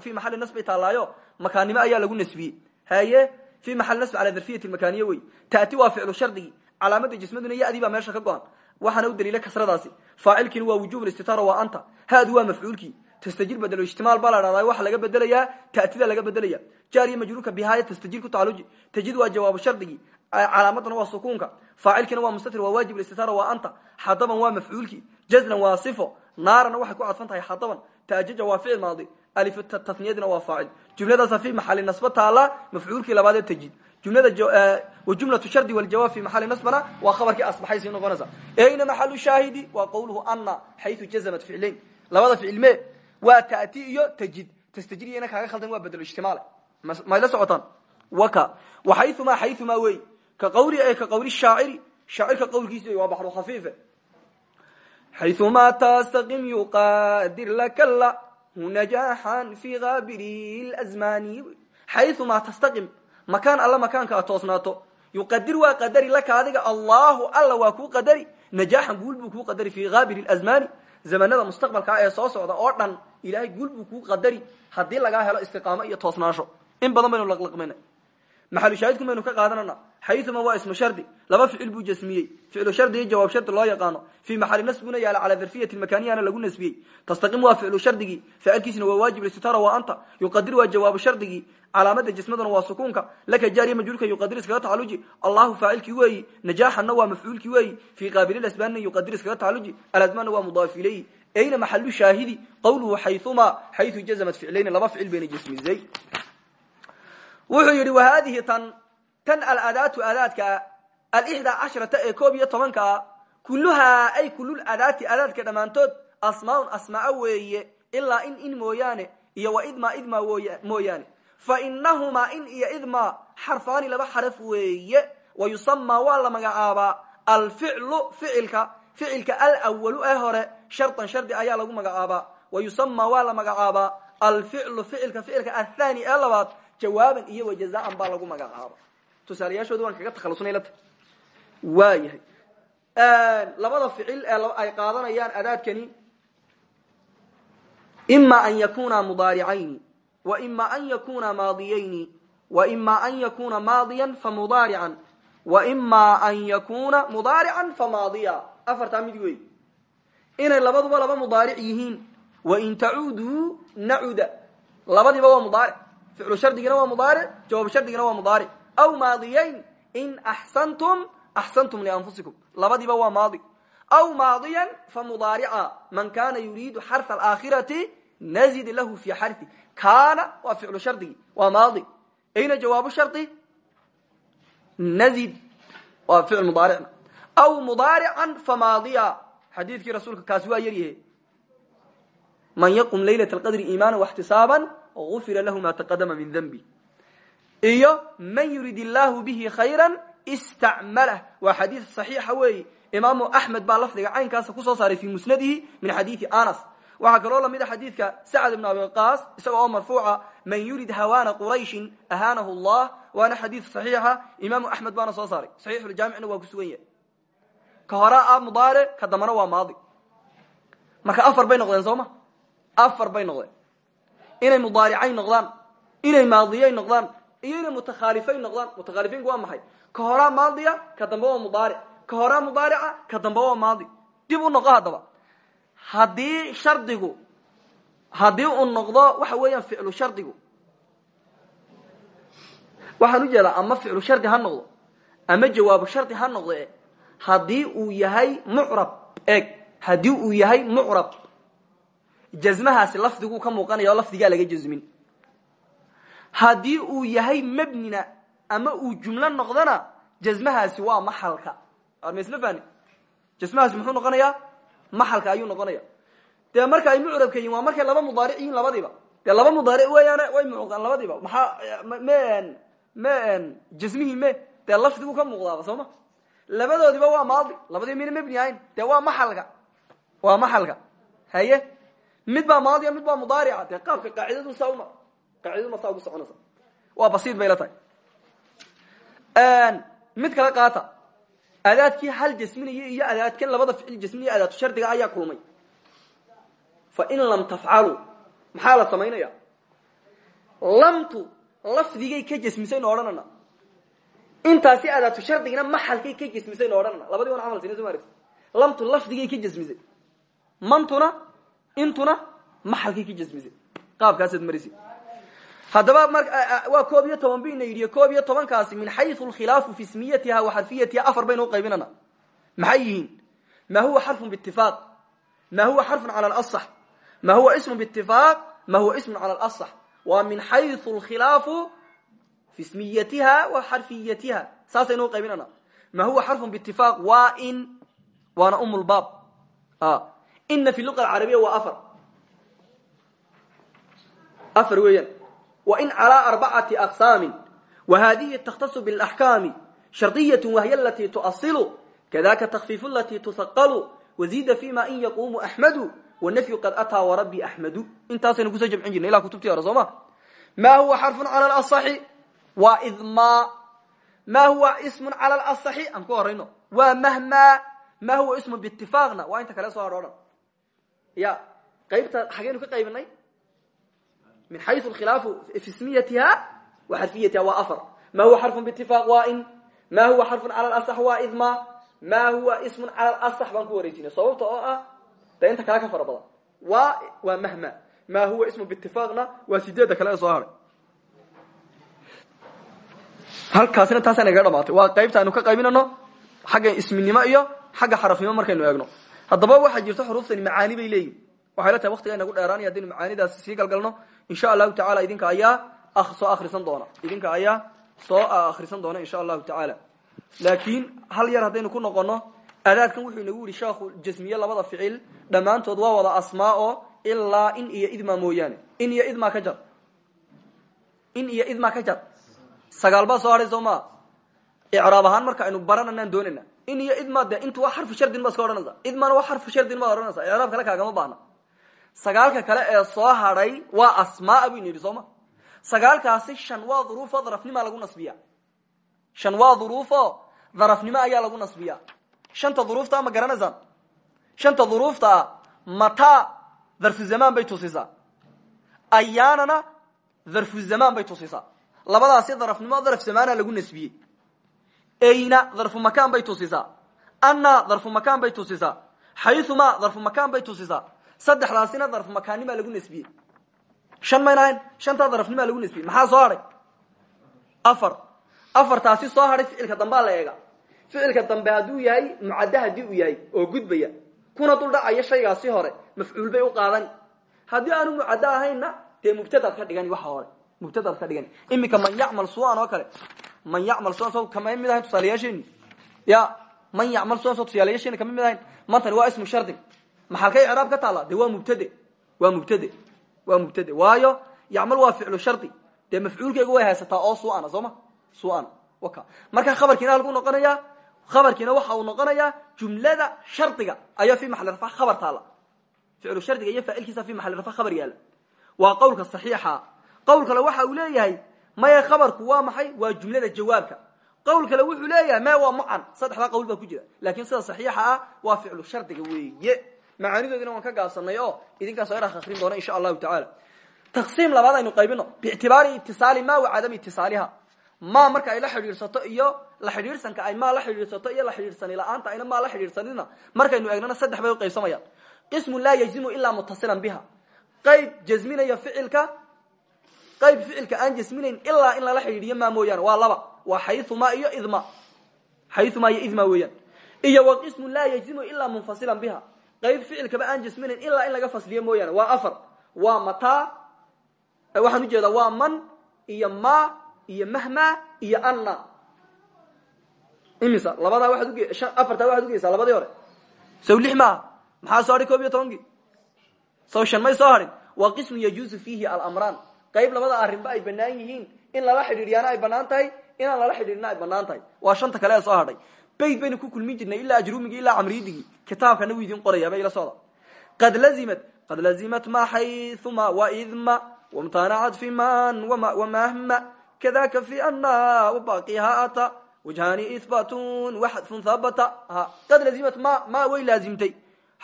fi maxali nasbay taalaayo makaannimo ayaa lagu nasbiyey. Haye fi maxal nasb cala darfiyati makaniye wey taati waa ficlu shardigii calaamada jismaduna yadii baa meesha ka go-an waxaana u daliila kasradaasi faacilkiina waa wujub istitaara waa anta haadu waa mafcuulkii tastajir bedelo ijtimaal baa la dhahdaa waxa laga bedelayaa taatida laga bedelaya jaariya majruurka bihaaya tastajir ku tacaluji tajid waa jawaabu shardigii calaamadana waa sukuunka faacilkiina waa mustatir waa waajib istitaara waa anta xadaban waa mafcuulkii jazlan waa sifo naarana waxay ku cadfan tahay xadaban taajaja waa ficil maadi alif tasniyadina waa faacil jumladaasa fi maxali nasba taala mafcuulkii labaadee tajid jumlada wajumlatu shardi waljawaab fi maxali nasbana waa khabarkii asbaxay sii noqonaysa eyna maxalu shaahidi waa qawluhu ana xayu jazamat ficlayn labada ficil me waa taati iyo tajid tastajiriyana kaaga khaldan waa bedelo ijtimaale mayla socotaan waka waxayumaa xayumaa wey ka qawli e ka qawli shaaciri shaacirka qawlkiisa waa baxru khafiife xayumaa tastaqim yuqadir laka la najaaxan fi gaabiri lazmani xayumaa tastaqim makaan alla makaanka aad toosnaato yuqadir waa qadari laka adiga allahu alla waa kuu qadari najaaxan guul buu kuu qadari fi gaabiri azmani zamanada mustaqbalkaa ee soo socda oo dhan ilaahay guul buu kuu qadari haddii lagaa helo istiqaamo iyo toosnaansho in badan baynu laqlaqmayna maxalushaahidku baynu ka qaadanana? Xayuma waa ismu shardi. Laba ficil buu jasmiyey. Ficlu shardi iyo jawaab shardi loo yaqaano. Fii maxali nasbuna yaalla calaa darfiyati makaniyana lagu nasbiyey. Tastaqim waa ficlu shardigii. Faacilkiisna waa waajib listitara waa anta. Yuqadir waa jawaabu shardigii. Calaamada jasmaduna waa sukuunka. Laka jaariya majruurka yuqadir iskaga tacaluji allahu faacilkii weeyi. Najaaxanna waa mafcuulkii weeyi. Fii qaabililasbaanina yuqadir iskaga tacaluji aladmaanna waa mudaaf ilayhi ayna maxalu shaahidi? Qawluhu xayuma xayu jazamat ficlayni. Laba ficil bayna jasmisay wuxuu yidhi wa haadihi tan tan aladaatu adaadkaa alixdaa cashrata ee koob iyo tobankaa kulluhaa ay kululadaati adaadka dhammaantood asmaaun asmaa weeye ilaa in in mooyaane iyo wa idmaa idmaa mooyaane. Fa inahumaa in iyo idmaa xarfaani laba xaraf weeye wa yusamaa waa la magacaabaa alficlu ficilka ficilka alwalu ee hore shardan shardi ayaa lagu magacaabaa. Wa yusamaa waa la magacaabaa alficlu ficilka ficilka athani ee labaad jawaaban iyo wajazaan baa lagu magacaaba. Tusaalayaashooda waan kaga takhalusnay lata. Waa yahay. Labada ficil ee ay qaadanayaan adaadkani ima an yakuna mudaaricayni wa ima an yakuna maadiyayni wa ima an yakuna maadiyan famudaarican wa ima an yakuna mudaarican famaadiya afartaa mid wey inay labaduba laba mudaaric yihiin wain tacuuduu nacuda labadiiba waa mudaaric ficlu shardigina waa mudaaric jawaab shardigina waa mudaaric aw maadiyayn in axsantum axsantum lianfusikum labadiiba waa maadi aw maadiyan famudaarica man kana yuriidu xarfa alaakhirati nazid lahu fi xarfi kaana waa ficlu shardigi waa maadi ayna jawaabu shardi nazid waa ficl mudaaricna aw mudaarican famaadiya xadiidkii rasuulka kaasi waa yaryahe man yaqum laylat alqadri iimaana waxtisaaban gufira lahu ma taqadama min denbi iyo man yurid illaahu bihi khayra istacmalah waa xadiid saxiixa weeye. Imaamu axmed baa lafdiga caynkaasa ku soo saaray fi musnadihi min xadiidi anas. Waxaa kaloo la mid a xadiidka sacd ibn abi qaas isaga oo marfuuca man yurid hawaana qurayshin ahaanahu llah waana xadiid saxiixa. Imaamu axmed baana soo saaray. Saxiixuljaamicna waa ku sugan yahay. Ka hore a mudaaric ka dambana waa maadi. Marka afar bay noqdeen soo ma? Afar bay noqdeen inay mudaaricay noqdaan inay maadiyay noqdaan iyo inay mutakhaalifay noqdaan. Mutakhaalifinku waa maxay? Ka horaa maadiya ka dambe waa mudaaric. Ka horaa mudaarica ka dambe waa maadi. Dib u noqo haddaba. Haddii shardigu haddii uu noqdo waxa weeyaan ficlu shardigu. Waxaan u jeedaa ama ficlu shardi ha noqdo ama jawaabu shardi ha noqde haddii uu yahay mucrab eeg haddii uu yahay mucrab jazmahaasi lafdiguu ka muuqanaya oo laga jazmin. Haddii uu yahay mebnina ama uu jumlo noqdona jazmahaasi waa maxalka. Fani jazmahaasi muxuu noqonayaa? Maxalka ayuu noqonaya dee marka ay mucrabka yihiin waa markay laba mudaaric yihiin labadiiba. Dee laba mudaaric weeyaane way muuqdaan labadiiba. Maxaa me me jazmihii me. Dee lafdigu ka muuqdaaba soo labadoodiba waa maadi. Labadiiba mina mebni ahayn. Waa maxalka. Waa maxalka. Haye mid baa maadiya mid baa mudaarica dee. Qaabka qaacidadu saa uma qaacidaduma saa ugu soconaysa. Waa basiid bay la tahay. Mid kala qaata. Adaadkii hal jasminaya iyo adaadkan labada ficil jasminaya adaatu shardiga ayaa kulmay. Fa in lam tafcaluu maxaa la samaynaya lamtu lafdigay ka jasmisaynu odhanana. Intaasi adaatu shardigina maxalkay ka jasmisaynu odhanana. Labadii wan camal sina soo maaragti lamtu lafdigay ka jasmisay mantuna intuna maxalkay ka jasmisay. Qaabkaasaad marisi. Haddaba waa koob iyo toban bayna yidhi koob iyo tobankaasi min xayu alkhilaafu fi ismiyatiha wa xarfiyatiha afar baynu uqaybinana maxay yihiin? Ma huwa xarfun biitifaaq ma huwa xarfun cala alasax ma huwa ismun biitifaaq ma huwa ismun cala alasax waa min xayu alkhilaafu fi ismiyatiha wa xarfiyatiha. Saasaynu uqaybinana ma huwa xarfun biitifaaq waa in waana um lbaab ina fi luqa alcarabiya waa afar afar weeyaan وin عlى أربعة أقساm وhadihi تkhتص بالأحكام شharطية وhy اlatي تؤصل kذaka تkفيف اlatي تثqل وزيda فيma in yquم أحمد ونفy qad أtىa وrbi أحمd intaasaynu kusoo jamcin jirna ila kutubtii hore soo ma ma huwa xرف عlى الأصح waa idma ma huwa sm عlى الأصح aan ku horayno waa mhma ma huwa sm bاtiفاaqna waa inta kale soo hadho dhan ya qaybta xageynu ka qaybinay min xayu alkhilaafu fi ismiyatiha wa xarfiyatiha waa afar ma huwa xarfun biitifaaq waa in ma huwa xarfun cala lasax waa idma ma huwa ismun cala lasax baan ku wareejinay sababta oo ah dee inta kale ka fara badan waa waa mahma ma huwa ismu biitifaaqna waa sideedda kale ee soo haray halkaasina taasa nagaga dhamaatay waa qaybta aynu ka qaybinano xagga isminimo iyo xagga xarafnimo markaynu eegno haddaba waxaa jirta xuruuftani macaani bay leeyihiin waxay la tahay waqtiga inagu dheeraanaya hadaynu macaanidaas sii galgalno insha allahu tacala idinka ayaa soo akrisan doona. Idinka ayaa soo akrisan doona insha allahu tacaala. Laakiin hal yar haddaynu ku noqono adaadkan wuxuu inagu yihi sheekhu jasmiye labada ficil dhammaantood waa wada asmaa oo ilaa in iyo idma mooyaane. In iyo idma ka jar. In iyo idma ka jar. Sagaal soo hadhay soo maa icraab ahaan marka aynu barananaan doonayna in iyo idma de intu waa xarfu shardin baad iska odhanaysa. Idmana waa xarfu shardin baad odhanaysa. Icraab kale kaagama baahna. Sagaalka kale ee soo hadhay waa asmaa buynu yidhi soo ma? Sagaalkaasi shan waa duruufo darafnima lagu nasbiya shan waa duruufo darafnimo ayaa lagu nasbiya shanta duruufta ma garanaysaan? Shanta duruufta mataa darfu zamaan bay tusisaa. Ayaanana darfu zamaan bay tusisaa. Labadaasi darafnimo daraf zamaana lagu nasbiyey ayna darfu makaan bay tusisaa anna darfu makaan bay tusisaa xayuma darfu makaan bay tusisaa saddexdaasina darfu makaannimaa lagu nasbiyey shan mayna ahayn shantaa darafnimaa lagu nasbiyey maxaa soo hadhay afar. Afartaasi soo hadhay ficilka dambaa la eega. Ficilka dambe hadduu yahay mucadde haddii uu yahay oo gudbaya kuna dul dhacaya shaygaasi hore mafcuul bay u qaadani haddii aanu mucaddo ahaynna dee mubtadaad ka dhigani waxa hore. Mubtadaad ka dhigani. Iminka man yacmal suan oo kale man yacmal suan so kama mid ahayn tusaalayaasheeni ya man yacmal suan so tusaalayaasheeni kama mid ahayn. Mantani waa ismu shardin maxalkay icraab ka taalla de waa mubtade waa mubtade waa mubtade waayo yacmal waa ficlu shardi. Dee mafcuulkeegu way haysataa oo suana soo ma? Suana waka. Marka khabarkiina halkuu noqonaya khabarkiina waxa uu noqonayaa jumlada shardiga ayaa fi maxali rafa khabar taala ficlu shardiga iyo faacilkiisa fi maxali rafa khabar yaalla waa qowlka saxiixa. Qowl kale waxa uu leeyahay maya khabarku waa maxay? Waa jumlada jawaabka. Qowl kale wuxuu leeyahay maya waa mucan saddexdaa qowl baa ku jira. Lakin sida saxiixa ah waa ficlu shardiga weeye. Macaanidoodina waan ka gaabsanay oo idinkaas o akrin doona insha allahu tacaala. Taqsiim labaad aynu qaybino. Biictibaari itisaali ma wa cadami itisaaliha. Ma marka ay la xidhiidhsato iyo la xidhiidhsanka ay ma la xidhiidhsato iyo la xidhiidhsani la'aanta ayna maa la xidhiidsanina markaynu eegnana saddex bay uqaybsamayaan qismun laa yajzimu ilaa mutasilan biha. Qayb jasminaya ficilka qayb ficilka aan jasminayn ilaa in lala xidhiidhiyo maa mooyaane. Waa laba. Waa xayuma iyo idma xayuma iyo idma weeyaan. Iyo wa qismun laa yajzimu ilaa munfasilan biha. Qayb ficilkaba aan jasminayn ilaa in laga fasliyo mooyaane. Waa afar. Waa mataa. Waxaan u jeedaa waa man iyo ma iyo mahma iyo anna. Imisa labadaa waaad afartaa waxaad ugeysaa labadii hore. Saw lix maaha. Maxaa soo hadhay koob iyo tobankii saw shan may soo hadhin waa qismu yajuusu fiihi alamraan qayb labada arrinba ay banaan yihiin in lala xidhiidhiyaana ay bannaan tahay inaan lala xidhiidhina ay bannaan tahay. Waa shanta kale ee soo hadhay. Bayd baynu ku kulmin jirnay ilaa ajrumigii ilaa camriidigii kitaabkana wuu idin qorayaaba ila socda qad lazimat qad lazimat ma xayuma waidma wamtanacat fi man wamahma kadaka fi ana wabaqiha ata wajhani ihbatun waxadfun habata qad lazimat ma ma way laazimtay.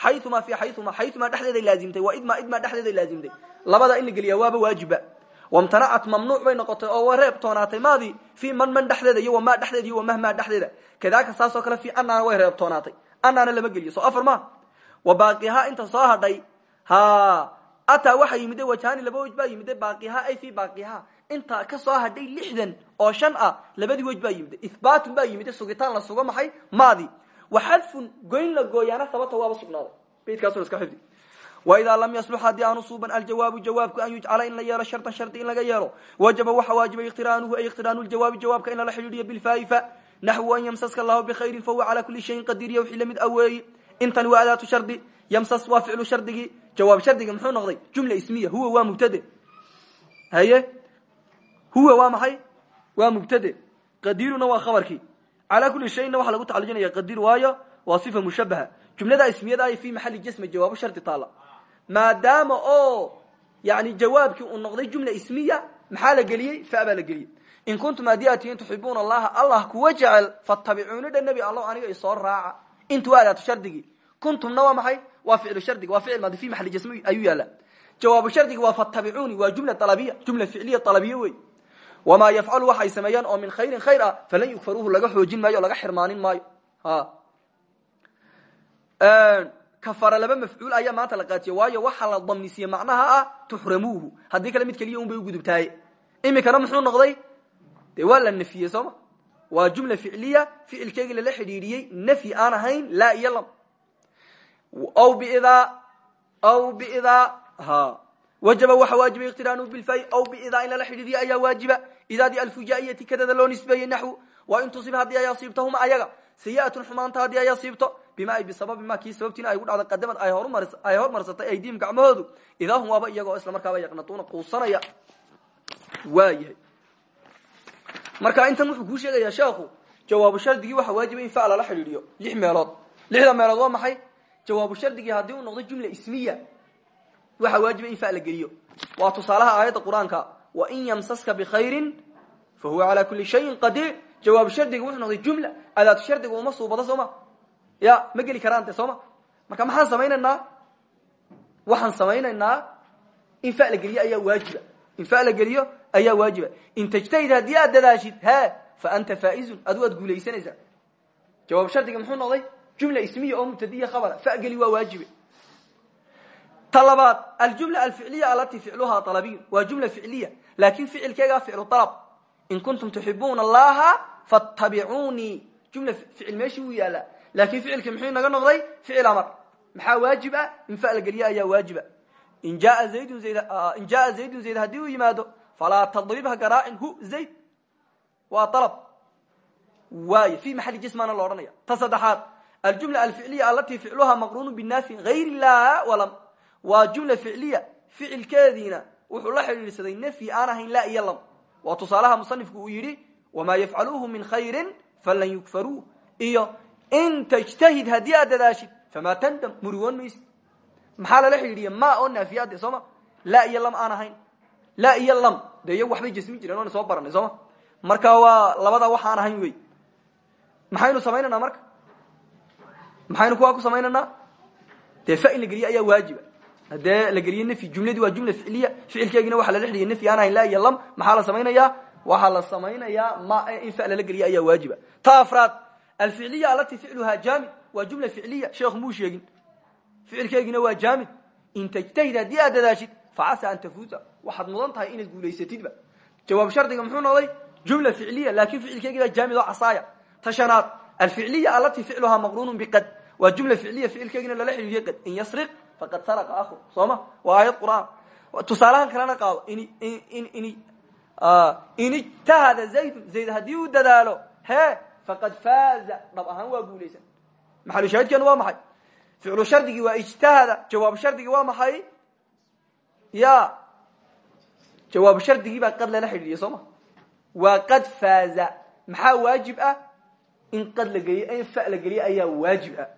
Xayuma fi xayuma xayuma dhexdeeday laazimtay. Waa idma dhexdeeday laazimtay. Labada in la geliya waaba waajiba wamtanacat mamnuuc bay noqotay oo wareeb toonaatay. Maadii fi man man dhexdeeda iyo wamaa dhexdeeda iyo wamahma dhexdeeda kadaka saas oo kale fi anana way reeb toonaatay. Anana lama geliyo. Soo afar ma. Wabaaqiha inta soo hadhay ha ataa waxaa yimide wajhani laba wej baa yimide baaqiha ay fi baaqiha. Inta ka soo hadhay lixdan oo shan ah labadii wej baa yimide ihbaatun baa yimide sugitaan la sugo maxay? Maadi. Waxadfun goyn waidaa lam yaslux haddii aanu suuban aljawaabu jawaabku an yujcala in la yeelo shartan shardi in laga yeelo wajaba waxa waajibay ikhtiraanuhu ay ikhtiraanu ljawaabi jawaabka in lala xidhiidhiyo bilfaa'ifa naxwu an yamsaska allahu bikhayrin fahuwa calaa kuli shayin qadiiriya wixii la mid aweeye intan waa adaatu shardi yamsas waa ficlu shardigii jawaab shardiga muxuu noqday jumla ismiya huwa waa mubtade haye huwa waa maxay waa mubtade qadiiruna waa khabarkii calaa kuli shayinna waxaa lagu tacalujinaya qadiir waayo waa sifa mushabaha jumlada ismiyada ay fi maxali jasmi jawaabu shardi taala maadaama oo yani jawaabkii uu noqday jumla ismiya maxaa la geliyey? Fa baa la geliyey. In kuntum haddii aad tihiin tuxibuuna allaha allah kuwa jecel fattabicuuni dha nebi allo aniga isoo raaca. Intu waa adaatu shardigii. Kuntumna waa maxay? Waa ficlu shardiga waa ficil maadi fi maxali jasmi ayuu yaalla jawaabu shardiga waa fattabicuuni waa jumla alabiya jumla ficliya alabiya wey. Wamaa yafcalu waxay sameeyaan oo min khayrin khayr ah falan yukfaruuhu laga xoojin maayo o laga xirmaanin maayo kafara laba mafcuul ayaa maanta la qaatiye waayo waxaa la damnisiye macnaha ah tuxramuuhu haddii kale mid keliya un bay ugudubtaaye imikana muxuu noqday? Dee waa la nafiyey sooma waa jumla ficliya ficilkeegii lala xidhiidhiyey nafyi aan ahayn laa iyo lam. Aw bidaa aw bidaa ha. Wajaba waxa waajibay iqtiraanu bilfay aw bidaa in lala xidhiidhiyo ayaa waajiba. Idaadii alfujaa'iyati kadada loo nisbeeyey naxwu. Waa in tusib haddii ay asiibtahuma ayaga. Sayi'atun xumaanta haddii ay asiibto bima bisababi ma kii sababtiina ay gu dhacda qadamad ay hormar ay hormarsatay aydiihim gacmahoodu idaa hum waaba isla markaaba yaqnatuuna quusanaya waa yahay marka intan wuxuu kuu sheegayaa sheekhu jawaabu shardigii waxaa waajibay in fa lala xidhiidhiyo lix meelood. Lixda meelood waa maxay? Jawaabu shardigii haddii uu noqdo jumla ismiya waxaa waajibay in fa la geliyo. Waa tusaalaha aayadda qur'aanka wain yamsaska bikhayrin fa huwa calaa kuli shayin qadiir jawaabu shardiga wuxuu noqday jumla. Adaatu shardiga uma suubado soo ya ma geli karaan de sooma? Marka maxaan samaynaynaa? Waxaan samaynaynaa. In fa la geliyo ayaa waajiba. In fa la geliyo ayaa waajiba. In tajtahid haddii aad dadaashid he fa anta faa'izun. Adigu aad guulaysanaysaa jawaab shardiga muxuu noqday? Jumla ismiya oo mubtadiya khabara. Fa geli waa waajibe. Ta labaad aljumla alficliya alati ficluhaa alabiyun waa jumla ficliya. Laakin ficilkeegaa ficlu alab in kuntum tuxibuuna allaha fattabicuunii jumla ficil meeshii wuu yaallaa laakin ficilki muxuu inaga noqday? Ficil amar. Maxaa waajib ah? In fa la geliyo ayaa waajiba in jaa zaydun zayd in jaa zaydun zayd haddii uu yimaado falaa tadribha garaacin hu zayd. Waa alab waay fi maxali jismana lo odhanaya ta saddexaad aljumla alficliya alati ficluhaa maqruunu binaafi gayr lah walam. Waa jumla ficliya ficilkeediina wuxuu la xidhiidhsaday nafyi aan ahayn la iyo lam. Waa tusaalaha musanifku uu yidhi wamaa yafcaluuhu min khayrin falan yukfaruuh iyo in tajtahid haddii aad dadaashid famaa tandam murugoon maysid maxaa lala xidhiidhiya ma oo naafiyaade sooma la iyo lam aan ahayn la iyo lam dee iyagu waxbay jasmin jireen oona soo baranay sooma marka waa labada waxaan ahayn wey maxaynu samaynanaa marka maxaynu kuwaa ku samaynaynaa dee fa in la geliyo ayaa waajiba haddee la geliyo nafyi jumladii waa jumla ficliya ficilkeegina waxa lala xidhiya nafyi aan ahayn la iyo lam maxaa la samaynayaa waxaa la samaynayaa ma in fa lala geliyo ayaa waajiba ta afraad alficliya alati ficluhaa jaamid waa jumla ficliya sheekhu muu sheegin ficilkeegina waa jaamid in tajtahid haddii aad dadaashid facasa an tafuuta waxaad mudan tahay inaad guulaysatidba jawaab shardiga muxuu noqday jumla ficliya laakin ficilkeegii baa jaamid oo casaaya ta shanaad alficliya alati ficluhaa maqruunu biqad waa jumla ficliya ficilkeegina lala xidhiidiyey qad in yasriq faqad saraqa ahu soo ma waa aayad qur'aan tusaalahan kalena qaado in ijtahada zaydun zayd haddii uu dadaalo he faqad faaza dhab ahaan waa guulaysan. Maxalu shaahidkeenu waa maxay? Ficlu shardigii waa ijtahada jawaab shardigii waa maxay? Ya jawaab shardigii baa qad lala xidhiidiyay soo ma? Waa qad faaza. Maxaa waajib ah? In qad la geliyo in fa la geliyo ayaa waajib ah.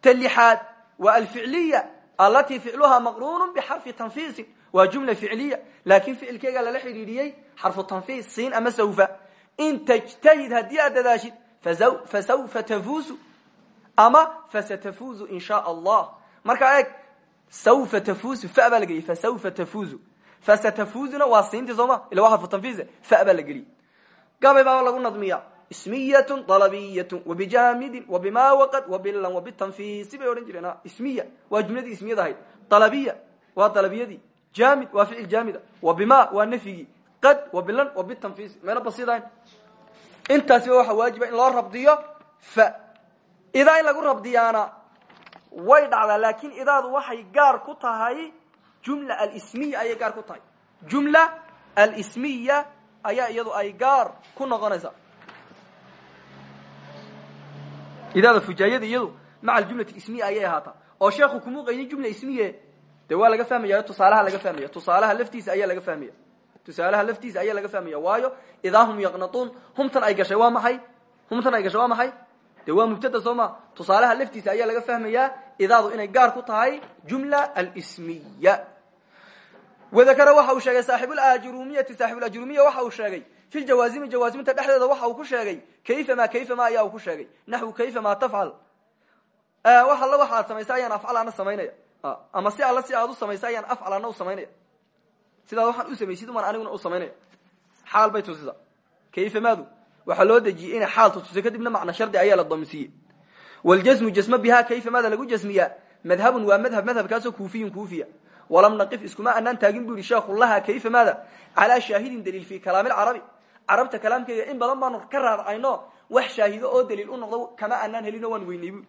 Ta lixaad waa alficliya alati ficluhaa maqruunu bixarfi tanfiisin. Waa jumla ficliya laakin ficilkeegaa lala xidhiidhiyey xarfu tanfiis siin ama sawfa in tajtahid haddii aad dadaashid fasawfa tafuusu ama fasatafuuzu in shaa allah markaa eeg sawfa tafuusu fa baa la geliyey fasawfa tafuuzu fasatafuuzuna waa siintii sooma ila waa xarfu tanfiis fa baa la geliyey gabay baaba lagu nadmiya ismiyatun dalabiyatun wabijaamidin wabima waqad wabilan wabitanfiisi bay odhan jireen ismiya waa jumladii ismiyada ahayd dalabiya waa dalabiyadii jaamid waa ficil jaamida wabima waa nafyigii qad wabilan wabitanfiisi mayna basidayn intaasiba waxaa waajiba in loo rabdiyo fa idaa in lagu rabdiyaana way dhacdaa laakin idaadu waxay gaar ku tahay jumla alismiya ayay gaar ku tahay. Jumla alismiya ayaa iyadu ay gaar ku noqonaysaa idaada fujaayada iyadu maca aljumlati ismiya ayay ahaataa. Oo sheekhu kumuu qaynin jumla ismiye dee waa laga fahmaya tusaalaha laga fahmaya tusaalaha laftiisa ayaa laga fahmaya tusaalaha laftiisa ayaa laga fahmaya. Waayo idaa hum yaqnatuun humtan ay gashay waa maxay? Humtan ay gashay waa maxay? De waa mubtada soo ma? Tusaalaha laftiisa ayaa laga fahmayaa idaadu inay gaar ku tahay jumla alsmiya wadakara waxa uu sheegay saaxibulajrumiyati saaxibulajrumiya waxa uu sheegay. Fi jawaazimi jawaasimta dhexdeeda waxa uu ku sheegay. Kayfama kayfama ayaa uu ku sheegay. Naxwu kayfama tafcal wax alla waxa aad samaysa ayaan afcal ana samaynaya. Ama si alla si aad u samaysa ayaan afcal ana u samaynaya sidaad waxaan u samaysid umaan aniguna u samaynaya xaal bay tusisa. Kayfa maadu? Waxaa loo dejiyey inay xaal tutusay kadibna macna shardi ayaa la damisiiyey waljasmu jasmo bihaa kayfa maada lagu jasmiyaa? Madhabun waa madhab madhabkaasoo kuufiyun kuufiya. Walam naqif iskuma anaan taagin bu yihi sheekhu laha kayfa maada? Calaa shaahidin daliil fi kalaami lcarabi carabta kalaamkeega in badan baanu ka raadcayno wax shaahido oo daliil u noqdo kama anaan helino waan weynay bu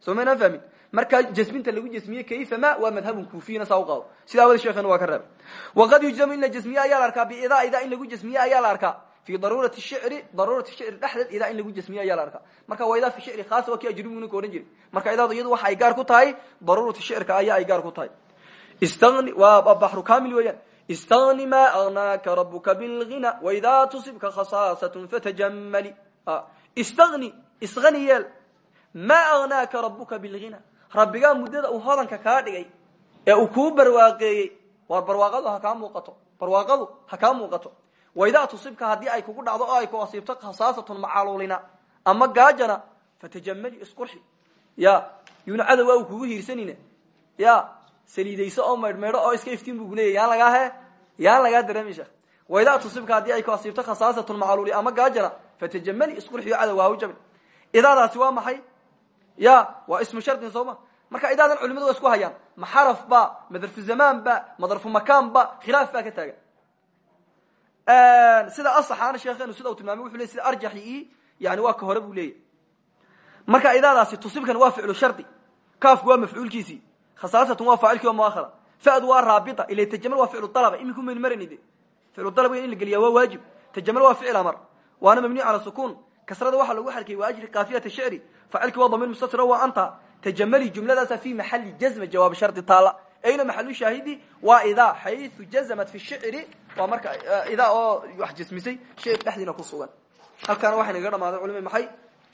soo maynaan fahmin markaa jasminta lagu jasmiye kayfa ma waa madhabun kuufiyina saa u qaado sidaa awada sheekhena waa ka reebay waqad yujzamu in la jasmiye ayaa la arkaa biidaa idaa in lagu jasmiye ayaa la arkaa. Fi daruurati shicri daruurati shicri dhexdeed idaa in lagu jasmiye ayaa la arkaa. Marka waa idaa fi shicri khaasa waa kii ajrumiguna ka ohan jiray. Marka idaadu iyadu waxa ay gaar ku tahay daruurati shicrka ayaa ay gaar ku tahay. Istani waa baxru kamil weeyaan. Istagni ma agnaaka rabuka bilghina waidaa tusibka khasaasatun fatajamali istagni isani yeel. Ma agnaaka rabuka bilghina rabbigaa muddada uu hodanka kaa dhigay ee uu kuu barwaaqeeyey war barwaaqadu ha kaa muuqato barwaaqadu ha muuqato. Waidaa tusibka haddii ay kugu dhacdo oo ay ku asiibto khasaasatun macaluulina ama gaajana fatajamali isqurxi. Ya yuna cadow uu kugu hiirsanina ya saliidayso oo maydhmaydho oo iska iftiin bu kuleeyay yaan lagaa he yaan lagaa dareemi tusibka haddii ay ku asiibto khasaasatun macaluuli ama gaajana fatajamali isqurxiyo cadow ha u jabin idaadaasi waa maxay ya waa ismu shardin soo ma? Marka idaadan culimadu waa isku hayaan. Ma xaraf ba madarfu zamaan ba madarfu makaan ba khilaaf baa ka taagan. Sida asaxaana sheekeenu sida uu tilmaamay wuxu ley sida arjaxi i yani waa ka hore buu leeyahy marka idaadaasi tusibkan waa ficlu shardi kaafku waa mafcuulkiisii khasaasatun waa faacilkii oo muahara fadu waa raabita ila tajamal waa ficlu dalaba iminku maynu marani de. Ficlu dalab in la geliya waa waajib. Tajamal waa ficil amar. Waana mabniy cala sukuun kasrada waxaa lagu xarkay waa ajri kaafiyata shicri faacilkii waa damiir mustatira waa anta tajamali jumladaasa fi maxali jazma jawaab shardi taala. Ayna maxalu shaahidi waa idaa xayu jazamat fi shicri waa marka idaa oo wax jasmisay shicr dhexdiina ku sugan. Halkaana waxay naga dhamaaday culima maxay?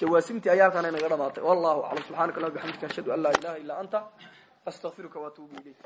Jawaasimtii ayaa halkaana naga dhamaatay wallahu aclam subxanaka allah bixamdika ashhadu an laa ilaha illa anta astaqfiruka waatuubu ilayk